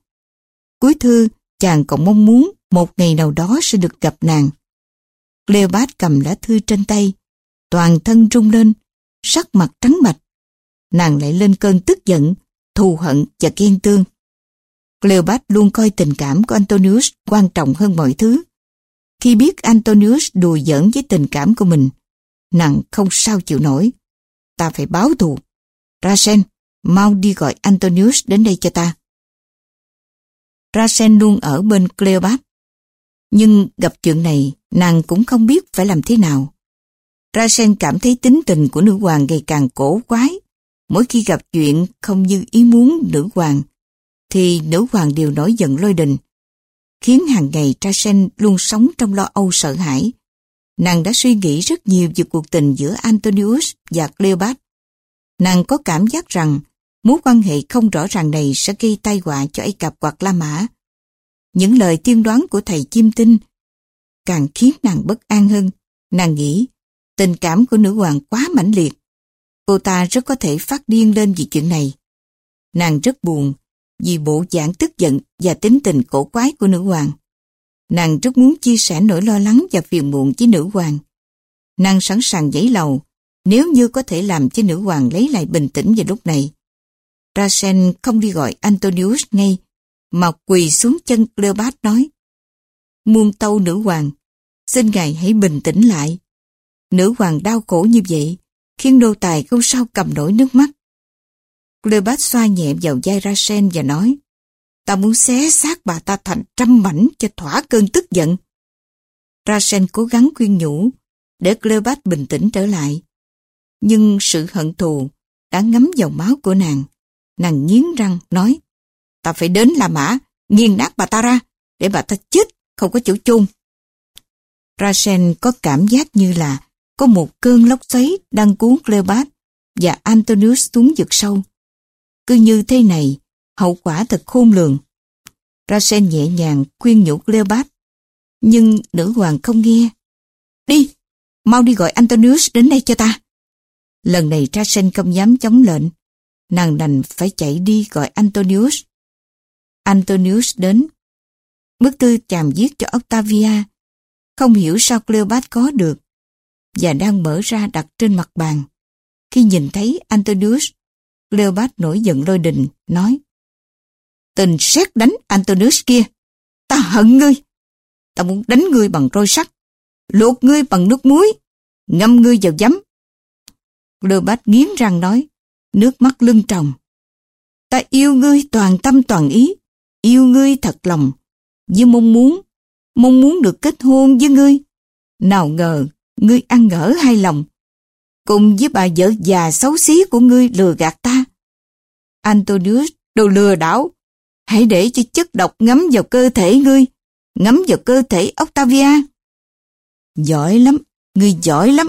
Cuối thư, chàng còn mong muốn một ngày nào đó sẽ được gặp nàng. Cleopat cầm lá thư trên tay, toàn thân rung lên, sắc mặt trắng bạch. Nàng lại lên cơn tức giận, thù hận và ghen tương. Cleopat luôn coi tình cảm của Antonius quan trọng hơn mọi thứ. Khi biết Antonius đùa giỡn với tình cảm của mình, nàng không sao chịu nổi. Ta phải báo thù. Ra sen mau đi gọi Antonius đến đây cho ta. Rasen luôn ở bên Cleopat. Nhưng gặp chuyện này, nàng cũng không biết phải làm thế nào. Rasen cảm thấy tính tình của nữ hoàng ngày càng cổ quái. Mỗi khi gặp chuyện không như ý muốn nữ hoàng, thì nữ hoàng đều nổi giận lôi đình, khiến hàng ngày Rasen luôn sống trong lo âu sợ hãi. Nàng đã suy nghĩ rất nhiều về cuộc tình giữa Antonius và Cleopat. Nàng có cảm giác rằng mối quan hệ không rõ ràng này sẽ gây tai họa cho Ai Cập hoặc La Mã. Những lời tiên đoán của thầy Chim Tinh càng khiến nàng bất an hơn. Nàng nghĩ, tình cảm của nữ hoàng quá mãnh liệt. Cô ta rất có thể phát điên lên vì chuyện này. Nàng rất buồn vì bộ dạng tức giận và tính tình cổ quái của nữ hoàng. Nàng rất muốn chia sẻ nỗi lo lắng và phiền muộn với nữ hoàng. Nàng sẵn sàng giấy lầu nếu như có thể làm cho nữ hoàng lấy lại bình tĩnh vào lúc này. Rasen không đi gọi Antonius ngay, mà quỳ xuống chân Cleopat nói Muôn tâu nữ hoàng, xin ngài hãy bình tĩnh lại. Nữ hoàng đau khổ như vậy, khiến nô tài không sao cầm nổi nước mắt. Cleopat xoa nhẹ vào vai Rasen và nói Ta muốn xé xác bà ta thành trăm mảnh cho thỏa cơn tức giận. Rasen cố gắng khuyên nhủ để Cleopat bình tĩnh trở lại. Nhưng sự hận thù đã ngấm vào máu của nàng. Nàng nghiến răng nói Ta phải đến La Mã, nghiền nát bà ta ra, để bà ta chết, không có chỗ chung. Rasen có cảm giác như là có một cơn lốc xoáy đang cuốn Cleopat và Antonius xuống vực sâu. Cứ như thế này, hậu quả thật khôn lường. Rasen nhẹ nhàng khuyên nhủ Cleopat, nhưng nữ hoàng không nghe. Đi, mau đi gọi Antonius đến đây cho ta. Lần này Rasen không dám chống lệnh, nàng đành phải chạy đi gọi Antonius. Antonius đến. Bức thư chàm viết cho Octavia, không hiểu sao Cleopat có được, và đang mở ra đặt trên mặt bàn. Khi nhìn thấy Antonius, Cleopat nổi giận lôi đình, nói Tình xét đánh Antonius kia, ta hận ngươi. Ta muốn đánh ngươi bằng roi sắt, luộc ngươi bằng nước muối, ngâm ngươi vào giấm. Cleopat nghiến răng nói, nước mắt lưng tròng. Ta yêu ngươi toàn tâm toàn ý, yêu ngươi thật lòng, với mong muốn, mong muốn được kết hôn với ngươi. Nào ngờ, ngươi ăn ngỡ hai lòng, cùng với bà vợ già xấu xí của ngươi lừa gạt ta. Antonius, đồ lừa đảo, hãy để cho chất độc ngấm vào cơ thể ngươi, ngấm vào cơ thể Octavia. Giỏi lắm, ngươi giỏi lắm.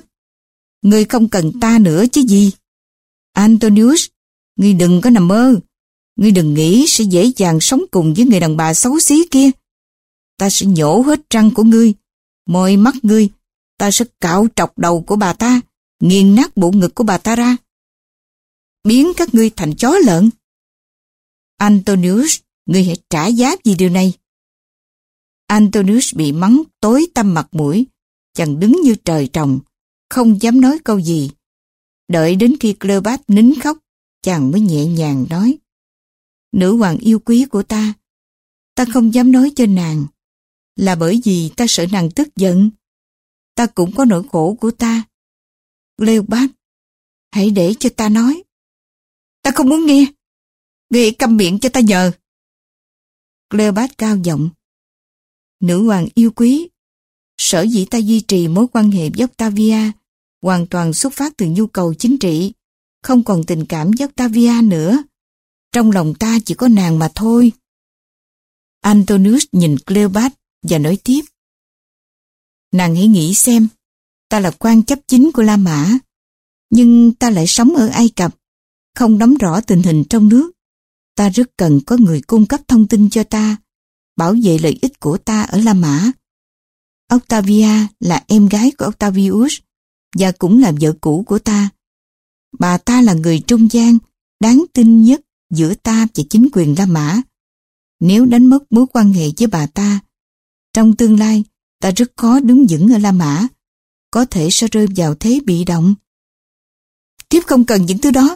Ngươi không cần ta nữa chứ gì. Antonius, ngươi đừng có nằm mơ. Ngươi đừng nghĩ sẽ dễ dàng sống cùng với người đàn bà xấu xí kia. Ta sẽ nhổ hết răng của ngươi, môi mắt ngươi. Ta sẽ cạo trọc đầu của bà ta, nghiền nát bộ ngực của bà ta ra. Biến các ngươi thành chó lợn. Antonius, ngươi hãy trả giá vì điều này. Antonius bị mắng tối tăm mặt mũi, chàng đứng như trời trồng, không dám nói câu gì. Đợi đến khi Cleopat nín khóc, chàng mới nhẹ nhàng nói. Nữ hoàng yêu quý của ta, ta không dám nói cho nàng, là bởi vì ta sợ nàng tức giận. Ta cũng có nỗi khổ của ta. Cleopat, hãy để cho ta nói. Ta không muốn nghe. Ngươi câm miệng cho ta nhờ. Cleopat cao giọng. Nữ hoàng yêu quý, sở dĩ ta duy trì mối quan hệ với Octavia hoàn toàn xuất phát từ nhu cầu chính trị, không còn tình cảm với Octavia nữa. Trong lòng ta chỉ có nàng mà thôi. Antonius nhìn Cleopat và nói tiếp. Nàng hãy nghĩ xem, ta là quan chấp chính của La Mã, nhưng ta lại sống ở Ai Cập, không nắm rõ tình hình trong nước. Ta rất cần có người cung cấp thông tin cho ta, bảo vệ lợi ích của ta ở La Mã. Octavia là em gái của Octavius và cũng là vợ cũ của ta. Bà ta là người trung gian, đáng tin nhất giữa ta và chính quyền La Mã. Nếu đánh mất mối quan hệ với bà ta, trong tương lai ta rất khó đứng vững ở La Mã, có thể sẽ rơi vào thế bị động. Thiếp không cần những thứ đó,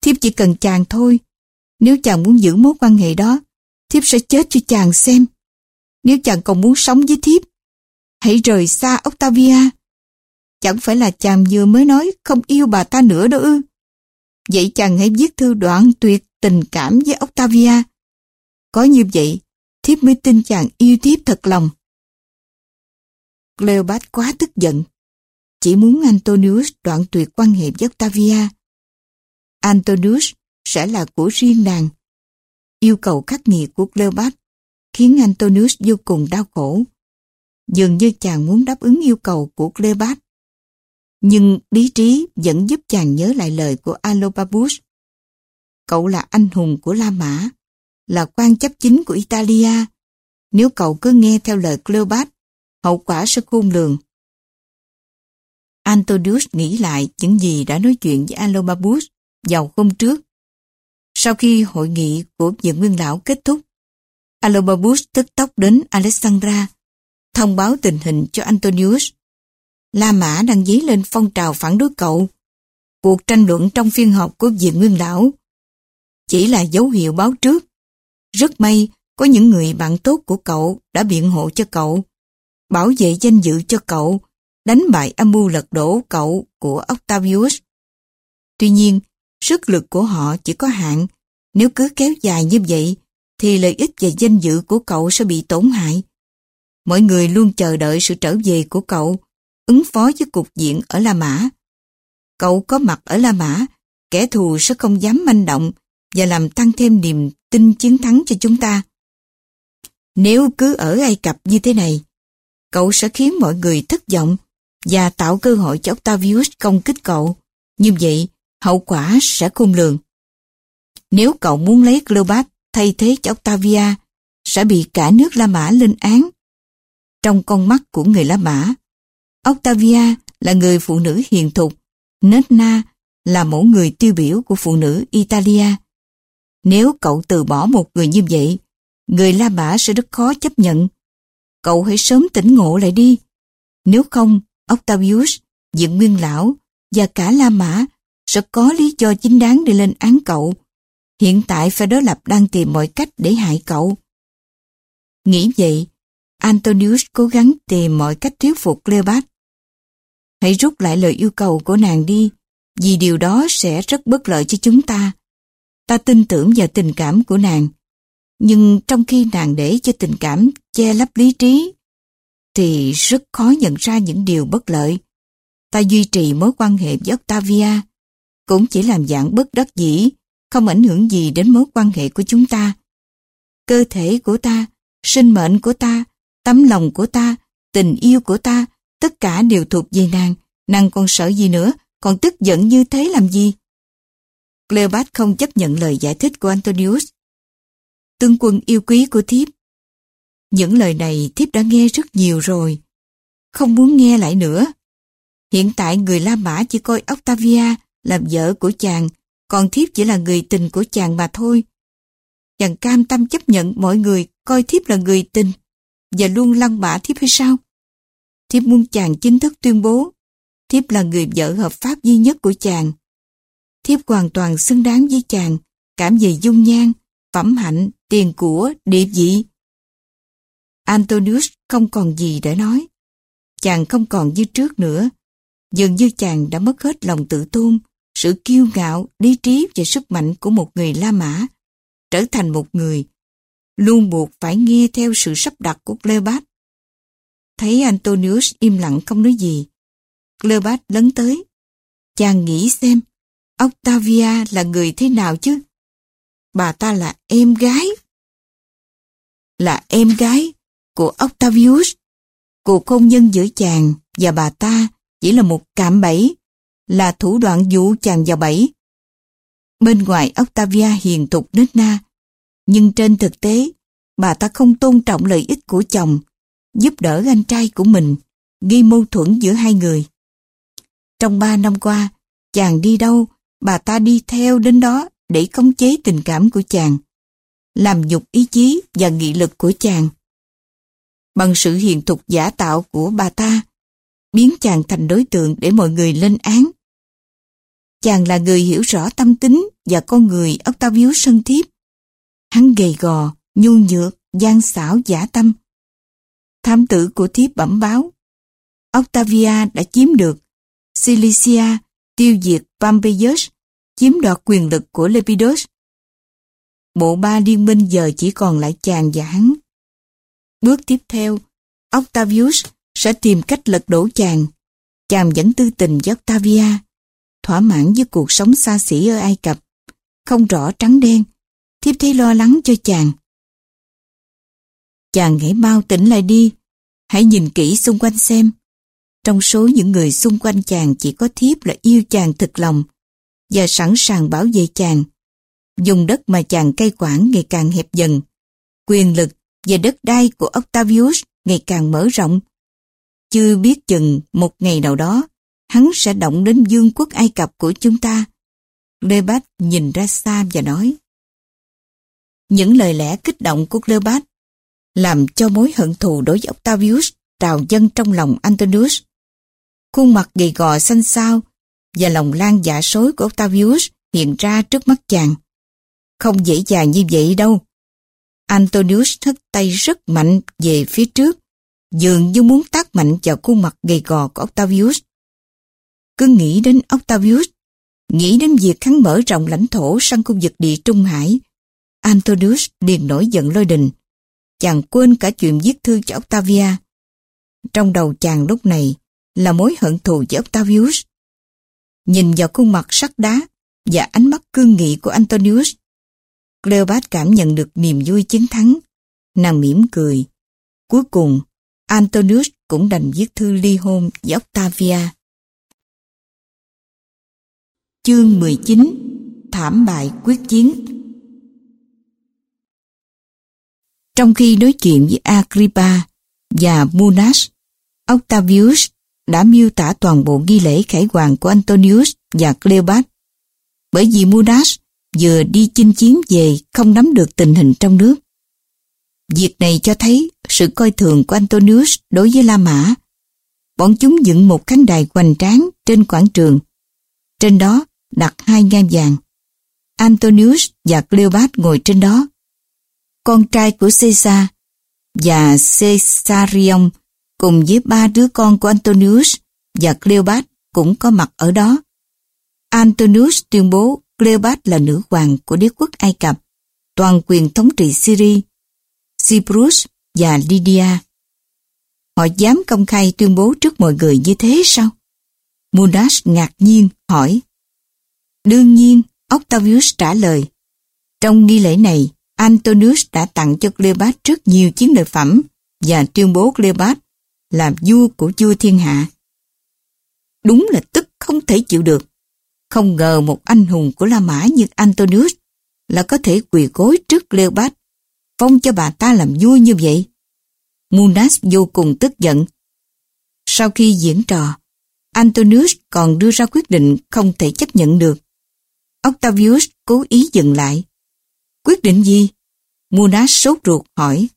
thiếp chỉ cần chàng thôi. Nếu chàng muốn giữ mối quan hệ đó, thiếp sẽ chết cho chàng xem. Nếu chàng còn muốn sống với thiếp, hãy rời xa Octavia. Chẳng phải là chàng vừa mới nói không yêu bà ta nữa đâu ư. Vậy chàng hãy viết thư đoạn tuyệt tình cảm với Octavia. Có như vậy, thiếp mới tin chàng yêu thiếp thật lòng. Cleopat quá tức giận. Chỉ muốn Antonius đoạn tuyệt quan hệ với Octavia. Antonius sẽ là của riêng nàng. Yêu cầu khắc nghiệt của Cleopat khiến Antonius vô cùng đau khổ. Dường như chàng muốn đáp ứng yêu cầu của Cleopat. Nhưng lý trí vẫn giúp chàng nhớ lại lời của Alobabush. Cậu là anh hùng của La Mã, là quan chấp chính của Italia. Nếu cậu cứ nghe theo lời Cleopat, hậu quả sẽ khôn lường. Antonius nghĩ lại những gì đã nói chuyện với Alobabush vào hôm trước. Sau khi hội nghị của viện nguyên lão kết thúc, Alobabush tức tốc đến Alexandra, thông báo tình hình cho Antonius. La Mã đang dấy lên phong trào phản đối cậu. Cuộc tranh luận trong phiên họp của viện nguyên lão chỉ là dấu hiệu báo trước. Rất may có những người bạn tốt của cậu đã biện hộ cho cậu, bảo vệ danh dự cho cậu, đánh bại âm mưu lật đổ cậu của Octavius. Tuy nhiên, sức lực của họ chỉ có hạn. Nếu cứ kéo dài như vậy, thì lợi ích và danh dự của cậu sẽ bị tổn hại. Mọi người luôn chờ đợi sự trở về của cậu, ứng phó với cục diện ở La Mã. Cậu có mặt ở La Mã, kẻ thù sẽ không dám manh động và làm tăng thêm niềm tin chiến thắng cho chúng ta. Nếu cứ ở Ai Cập như thế này, cậu sẽ khiến mọi người thất vọng và tạo cơ hội cho Octavius công kích cậu. Như vậy, hậu quả sẽ khôn lường. Nếu cậu muốn lấy Cleopat thay thế cho Octavia, sẽ bị cả nước La Mã lên án. Trong con mắt của người La Mã, Octavia là người phụ nữ hiền thục, nết na là mẫu người tiêu biểu của phụ nữ Italia. Nếu cậu từ bỏ một người như vậy, người La Mã sẽ rất khó chấp nhận. Cậu hãy sớm tỉnh ngộ lại đi. Nếu không, Octavius, Diện Nguyên Lão và cả La Mã sẽ có lý do chính đáng để lên án cậu. Hiện tại phe đối lập đang tìm mọi cách để hại cậu. Nghĩ vậy, Antonius cố gắng tìm mọi cách thuyết phục Cleopat. Hãy rút lại lời yêu cầu của nàng đi, vì điều đó sẽ rất bất lợi cho chúng ta. Ta tin tưởng vào tình cảm của nàng, nhưng trong khi nàng để cho tình cảm che lấp lý trí, thì rất khó nhận ra những điều bất lợi. Ta duy trì mối quan hệ với Octavia, cũng chỉ làm dạng bất đắc dĩ, không ảnh hưởng gì đến mối quan hệ của chúng ta. Cơ thể của ta, sinh mệnh của ta, tấm lòng của ta, tình yêu của ta, tất cả đều thuộc về nàng. Nàng còn sợ gì nữa, còn tức giận như thế làm gì? Cleopat không chấp nhận lời giải thích của Antonius. Tướng quân yêu quý của thiếp. Những lời này thiếp đã nghe rất nhiều rồi. Không muốn nghe lại nữa. Hiện tại người La Mã chỉ coi Octavia làm vợ của chàng, còn thiếp chỉ là người tình của chàng mà thôi. Chàng cam tâm chấp nhận mọi người coi thiếp là người tình và luôn lăng bả thiếp hay sao? Thiếp muốn chàng chính thức tuyên bố thiếp là người vợ hợp pháp duy nhất của chàng. Thiếp hoàn toàn xứng đáng với chàng, cảm về dung nhan, phẩm hạnh, tiền của, địa vị. Antonius không còn gì để nói. Chàng không còn như trước nữa. Dường như chàng đã mất hết lòng tự tôn, sự kiêu ngạo, lý trí và sức mạnh của một người La Mã, trở thành một người, luôn buộc phải nghe theo sự sắp đặt của Cleopat. Thấy Antonius im lặng không nói gì, Cleopat lấn tới. Chàng nghĩ xem, Octavia là người thế nào chứ? Bà ta là em gái. Là em gái của Octavius. Cuộc hôn nhân giữa chàng và bà ta chỉ là một cạm bẫy, là thủ đoạn dụ chàng vào bẫy. Bên ngoài Octavia hiền thục nết na, nhưng trên thực tế, bà ta không tôn trọng lợi ích của chồng, giúp đỡ anh trai của mình, gây mâu thuẫn giữa hai người. Trong ba năm qua, chàng đi đâu, bà ta đi theo đến đó để khống chế tình cảm của chàng, làm dục ý chí và nghị lực của chàng. Bằng sự hiền thục giả tạo của bà ta, biến chàng thành đối tượng để mọi người lên án. Chàng là người hiểu rõ tâm tính và con người Octavius sân thiếp. Hắn gầy gò, nhu nhược, gian xảo giả tâm. Tham tử của thiếp bẩm báo. Octavia đã chiếm được Cilicia, tiêu diệt Pompeius, chiếm đoạt quyền lực của Lepidus. Bộ ba liên minh giờ chỉ còn lại chàng và hắn. Bước tiếp theo, Octavius sẽ tìm cách lật đổ chàng. Chàng vẫn tư tình với Octavia, thỏa mãn với cuộc sống xa xỉ ở Ai Cập, không rõ trắng đen, thiếp thấy lo lắng cho chàng. Chàng hãy mau tỉnh lại đi, Hãy nhìn kỹ xung quanh xem. Trong số những người xung quanh chàng chỉ có thiếp là yêu chàng thực lòng và sẵn sàng bảo vệ chàng. Dùng đất mà chàng cai quản ngày càng hẹp dần. Quyền lực và đất đai của Octavius ngày càng mở rộng. Chưa biết chừng một ngày nào đó, hắn sẽ động đến dương quốc Ai Cập của chúng ta. Cleopat nhìn ra xa và nói. Những lời lẽ kích động của Cleopat làm cho mối hận thù đối với Octavius trào dâng trong lòng Antonius. Khuôn mặt gầy gò xanh xao và lòng lan dạ sối của Octavius hiện ra trước mắt chàng. Không dễ dàng như vậy đâu. Antonius hất tay rất mạnh về phía trước, dường như muốn tác mạnh vào khuôn mặt gầy gò của Octavius. Cứ nghĩ đến Octavius, nghĩ đến việc hắn mở rộng lãnh thổ sang khu vực địa Trung Hải, Antonius liền nổi giận lôi đình. Chàng quên cả chuyện viết thư cho Octavia. Trong đầu chàng lúc này là mối hận thù với Octavius. Nhìn vào khuôn mặt sắc đá và ánh mắt cương nghị của Antonius, Cleopat cảm nhận được niềm vui chiến thắng. Nàng mỉm cười. Cuối cùng, Antonius cũng đành viết thư ly hôn với Octavia. Chương 19 Thảm bại quyết chiến Trong khi đối chuyện với Agrippa và Munas, Octavius đã miêu tả toàn bộ nghi lễ khải hoàng của Antonius và Cleopat. Bởi vì Munas vừa đi chinh chiến về không nắm được tình hình trong nước. Việc này cho thấy sự coi thường của Antonius đối với La Mã. Bọn chúng dựng một khán đài hoành tráng trên quảng trường. Trên đó đặt hai ngang vàng. Antonius và Cleopat ngồi trên đó con trai của Caesar, và Caesarion cùng với ba đứa con của Antonius và Cleopat cũng có mặt ở đó. Antonius tuyên bố Cleopat là nữ hoàng của đế quốc Ai Cập, toàn quyền thống trị Syria, Cyprus và Lydia. Họ dám công khai tuyên bố trước mọi người như thế sao? Munas ngạc nhiên hỏi. Đương nhiên, Octavius trả lời. Trong nghi lễ này, Antonius đã tặng cho Cleopat rất nhiều chiến lợi phẩm và tuyên bố Cleopat làm vua của vua thiên hạ. Đúng là tức không thể chịu được. Không ngờ một anh hùng của La Mã như Antonius là có thể quỳ gối trước Cleopat, phong cho bà ta làm vua như vậy. Munas vô cùng tức giận. Sau khi diễn trò, Antonius còn đưa ra quyết định không thể chấp nhận được. Octavius cố ý dừng lại Quyết định gì? Munas sốt ruột hỏi.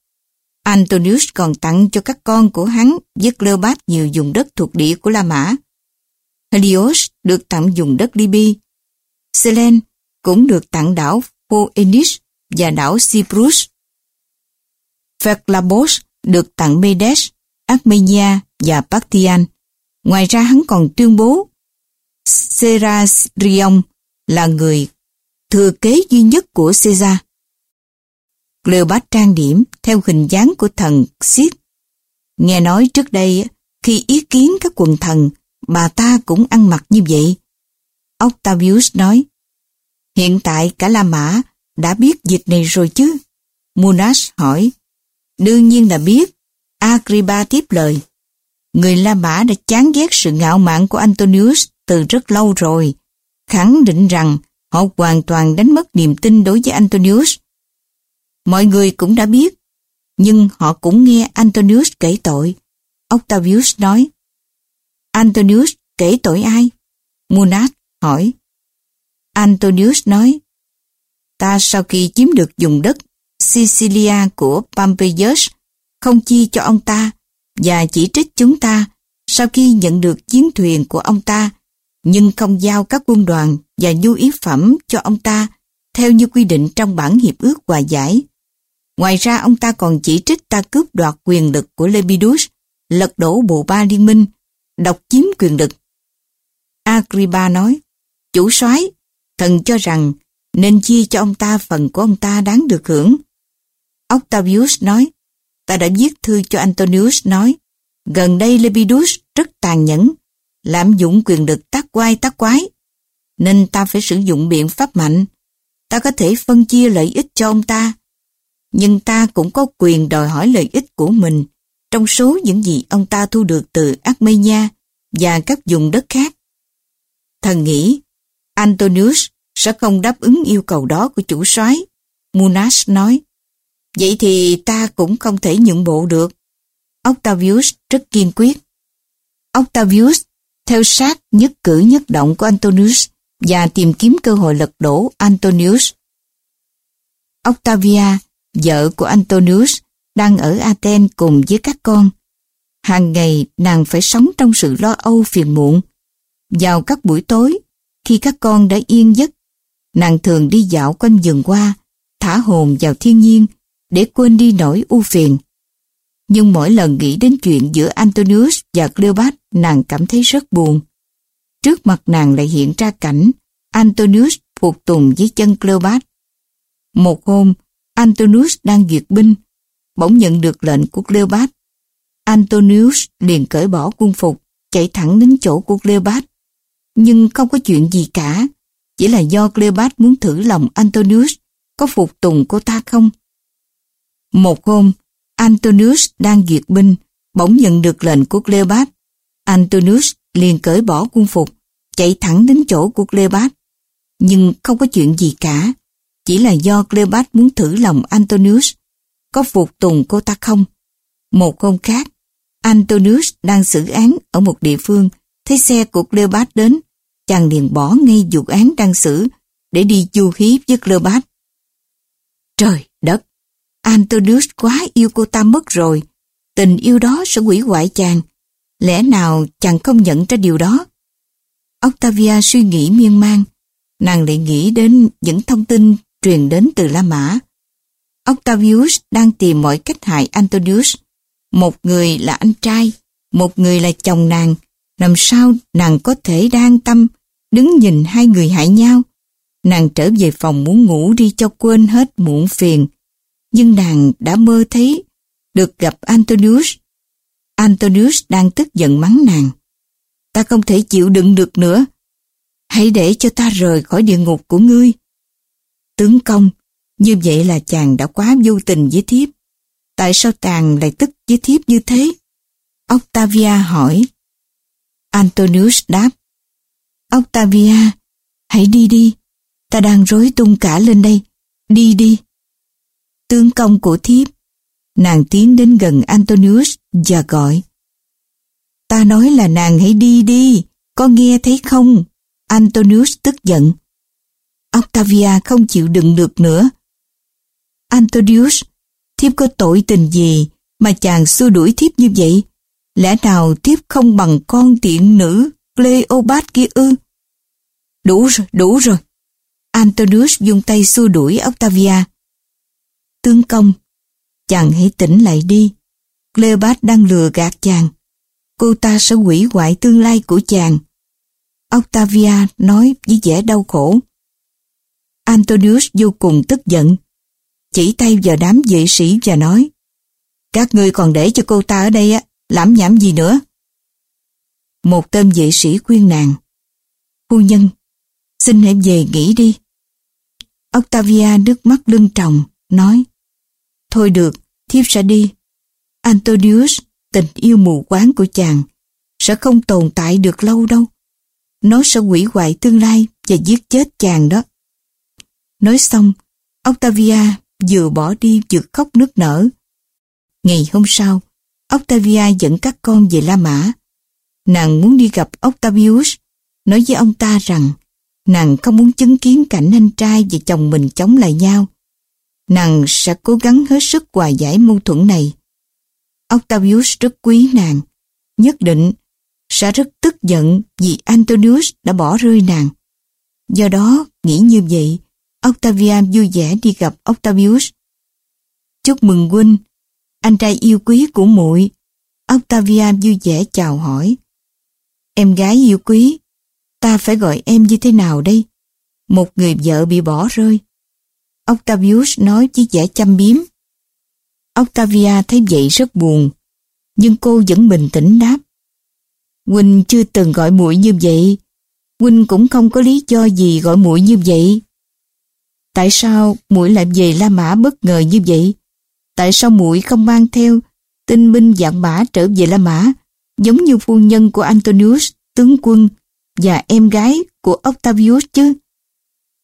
Antonius còn tặng cho các con của hắn với Cleopat nhiều vùng đất thuộc địa của La Mã. Helios được tặng vùng đất Libya. Selen cũng được tặng đảo Phoenix và đảo Cyprus. Pheclabos được tặng Medes, Armenia và Bactrian. Ngoài ra hắn còn tuyên bố Serasrion là người thừa kế duy nhất của Caesar. Cleopatra trang điểm theo hình dáng của thần Sid. Nghe nói trước đây, khi ý kiến các quần thần, bà ta cũng ăn mặc như vậy. Octavius nói, hiện tại cả La Mã đã biết dịch này rồi chứ? Munas hỏi, đương nhiên là biết. Agrippa tiếp lời, người La Mã đã chán ghét sự ngạo mạn của Antonius từ rất lâu rồi, khẳng định rằng Họ hoàn toàn đánh mất niềm tin đối với Antonius. Mọi người cũng đã biết, nhưng họ cũng nghe Antonius kể tội. Octavius nói, Antonius kể tội ai? Munat hỏi. Antonius nói, ta sau khi chiếm được vùng đất Sicilia của Pompeius không chi cho ông ta và chỉ trích chúng ta sau khi nhận được chiến thuyền của ông ta nhưng không giao các quân đoàn và nhu yếu phẩm cho ông ta theo như quy định trong bản hiệp ước hòa giải. Ngoài ra ông ta còn chỉ trích ta cướp đoạt quyền lực của Lepidus, lật đổ bộ ba liên minh, độc chiếm quyền lực. Agrippa nói, chủ soái thần cho rằng nên chia cho ông ta phần của ông ta đáng được hưởng. Octavius nói, ta đã viết thư cho Antonius nói, gần đây Lepidus rất tàn nhẫn, lạm dụng quyền lực tác quai tác quái, nên ta phải sử dụng biện pháp mạnh. Ta có thể phân chia lợi ích cho ông ta, nhưng ta cũng có quyền đòi hỏi lợi ích của mình trong số những gì ông ta thu được từ Armenia và các vùng đất khác. Thần nghĩ Antonius sẽ không đáp ứng yêu cầu đó của chủ soái. Munas nói, vậy thì ta cũng không thể nhượng bộ được. Octavius rất kiên quyết. Octavius theo sát nhất cử nhất động của Antonius và tìm kiếm cơ hội lật đổ Antonius. Octavia, vợ của Antonius, đang ở Athens cùng với các con. Hàng ngày nàng phải sống trong sự lo âu phiền muộn. Vào các buổi tối, khi các con đã yên giấc, nàng thường đi dạo quanh vườn hoa, thả hồn vào thiên nhiên để quên đi nỗi u phiền. Nhưng mỗi lần nghĩ đến chuyện giữa Antonius và Cleopat, nàng cảm thấy rất buồn. Trước mặt nàng lại hiện ra cảnh Antonius phục tùng dưới chân Cleopat. Một hôm, Antonius đang duyệt binh, bỗng nhận được lệnh của Cleopat. Antonius liền cởi bỏ quân phục, chạy thẳng đến chỗ của Cleopat. Nhưng không có chuyện gì cả, chỉ là do Cleopat muốn thử lòng Antonius có phục tùng cô ta không. Một hôm, Antonius đang duyệt binh, bỗng nhận được lệnh của Cleopat. Antonius liền cởi bỏ quân phục, chạy thẳng đến chỗ của Cleopat. Nhưng không có chuyện gì cả, chỉ là do Cleopat muốn thử lòng Antonius có phục tùng cô ta không. Một hôm khác, Antonius đang xử án ở một địa phương, thấy xe của Cleopat đến, chàng liền bỏ ngay vụ án đang xử để đi du hiếp với Cleopat. Trời đất! Antonius quá yêu cô ta mất rồi. Tình yêu đó sẽ quỷ hoại chàng. Lẽ nào chàng không nhận ra điều đó? Octavia suy nghĩ miên man. Nàng lại nghĩ đến những thông tin truyền đến từ La Mã. Octavius đang tìm mọi cách hại Antonius. Một người là anh trai, một người là chồng nàng. Làm sao nàng có thể đang tâm đứng nhìn hai người hại nhau? Nàng trở về phòng muốn ngủ đi cho quên hết muộn phiền. Nhưng nàng đã mơ thấy được gặp Antonius. Antonius đang tức giận mắng nàng. Ta không thể chịu đựng được nữa. Hãy để cho ta rời khỏi địa ngục của ngươi. Tướng công, như vậy là chàng đã quá vô tình với thiếp. Tại sao chàng lại tức với thiếp như thế? Octavia hỏi. Antonius đáp. Octavia, hãy đi đi. Ta đang rối tung cả lên đây. Đi đi. Tướng công của thiếp. Nàng tiến đến gần Antonius và gọi. Ta nói là nàng hãy đi đi. Có nghe thấy không? Antonius tức giận. Octavia không chịu đựng được nữa. Antonius, thiếp có tội tình gì mà chàng xua đuổi thiếp như vậy? Lẽ nào thiếp không bằng con tiện nữ Cleopat kia ư? Đủ rồi, đủ rồi. Antonius dùng tay xua đuổi Octavia. Tướng công, chàng hãy tỉnh lại đi. Cleopat đang lừa gạt chàng. Cô ta sẽ hủy hoại tương lai của chàng. Octavia nói với vẻ đau khổ. Antonius vô cùng tức giận. Chỉ tay vào đám vệ sĩ và nói Các ngươi còn để cho cô ta ở đây á, lãm nhảm gì nữa? Một tên vệ sĩ khuyên nàng Phu nhân, xin hãy về nghỉ đi. Octavia nước mắt lưng tròng, nói Thôi được, thiếp sẽ đi. Antonius, tình yêu mù quáng của chàng, sẽ không tồn tại được lâu đâu. Nó sẽ hủy hoại tương lai và giết chết chàng đó. Nói xong, Octavia vừa bỏ đi vừa khóc nức nở. Ngày hôm sau, Octavia dẫn các con về La Mã. Nàng muốn đi gặp Octavius, nói với ông ta rằng nàng không muốn chứng kiến cảnh anh trai và chồng mình chống lại nhau. Nàng sẽ cố gắng hết sức hòa giải mâu thuẫn này. Octavius rất quý nàng, nhất định sẽ rất tức giận vì Antonius đã bỏ rơi nàng. Do đó, nghĩ như vậy, Octavian vui vẻ đi gặp Octavius. Chúc mừng huynh, anh trai yêu quý của muội. Octavian vui vẻ chào hỏi. Em gái yêu quý, ta phải gọi em như thế nào đây? Một người vợ bị bỏ rơi. Octavius nói với vẻ chăm biếm. Octavia thấy vậy rất buồn, nhưng cô vẫn bình tĩnh đáp. Huynh chưa từng gọi muội như vậy, Huynh cũng không có lý do gì gọi muội như vậy. Tại sao muội lại về La Mã bất ngờ như vậy? Tại sao muội không mang theo tinh binh dạng mã trở về La Mã, giống như phu nhân của Antonius, tướng quân, và em gái của Octavius chứ.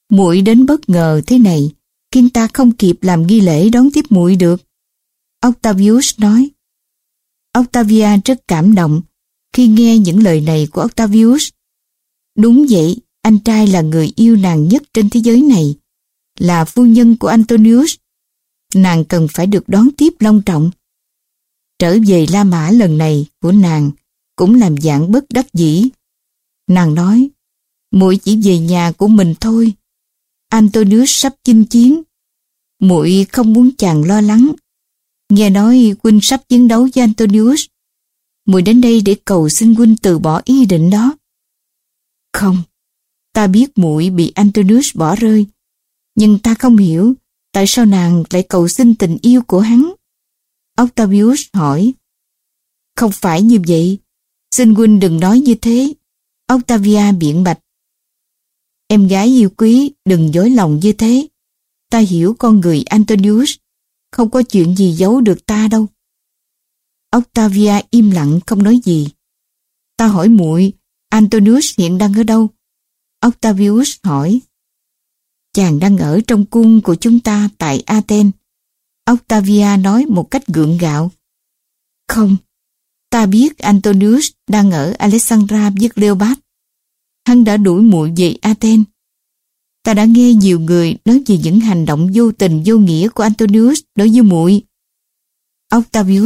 Muội đến bất ngờ thế này, khiến ta không kịp làm nghi lễ đón tiếp muội được. Octavius nói. Octavia rất cảm động khi nghe những lời này của Octavius. Đúng vậy, anh trai là người yêu nàng nhất trên thế giới này, là phu nhân của Antonius. Nàng cần phải được đón tiếp long trọng. Trở về La Mã lần này của nàng cũng làm dạng bất đắc dĩ. Nàng nói, muội chỉ về nhà của mình thôi. Antonius sắp chinh chiến. muội không muốn chàng lo lắng. Nghe nói huynh sắp chiến đấu với Antonius. muội đến đây để cầu xin huynh từ bỏ ý định đó. Không, ta biết muội bị Antonius bỏ rơi, nhưng ta không hiểu tại sao nàng lại cầu xin tình yêu của hắn. Octavius hỏi. Không phải như vậy, xin huynh đừng nói như thế. Octavia biện bạch. Em gái yêu quý, đừng dối lòng như thế. Ta hiểu con người Antonius, không có chuyện gì giấu được ta đâu. Octavia im lặng không nói gì. Ta hỏi muội, Antonius hiện đang ở đâu? Octavius hỏi. Chàng đang ở trong cung của chúng ta tại Athens. Octavia nói một cách gượng gạo. Không, ta biết Antonius đang ở Alexandra với Cleopat. Hắn đã đuổi muội về Athens. Ta đã nghe nhiều người nói về những hành động vô tình vô nghĩa của Antonius đối với muội. Octavius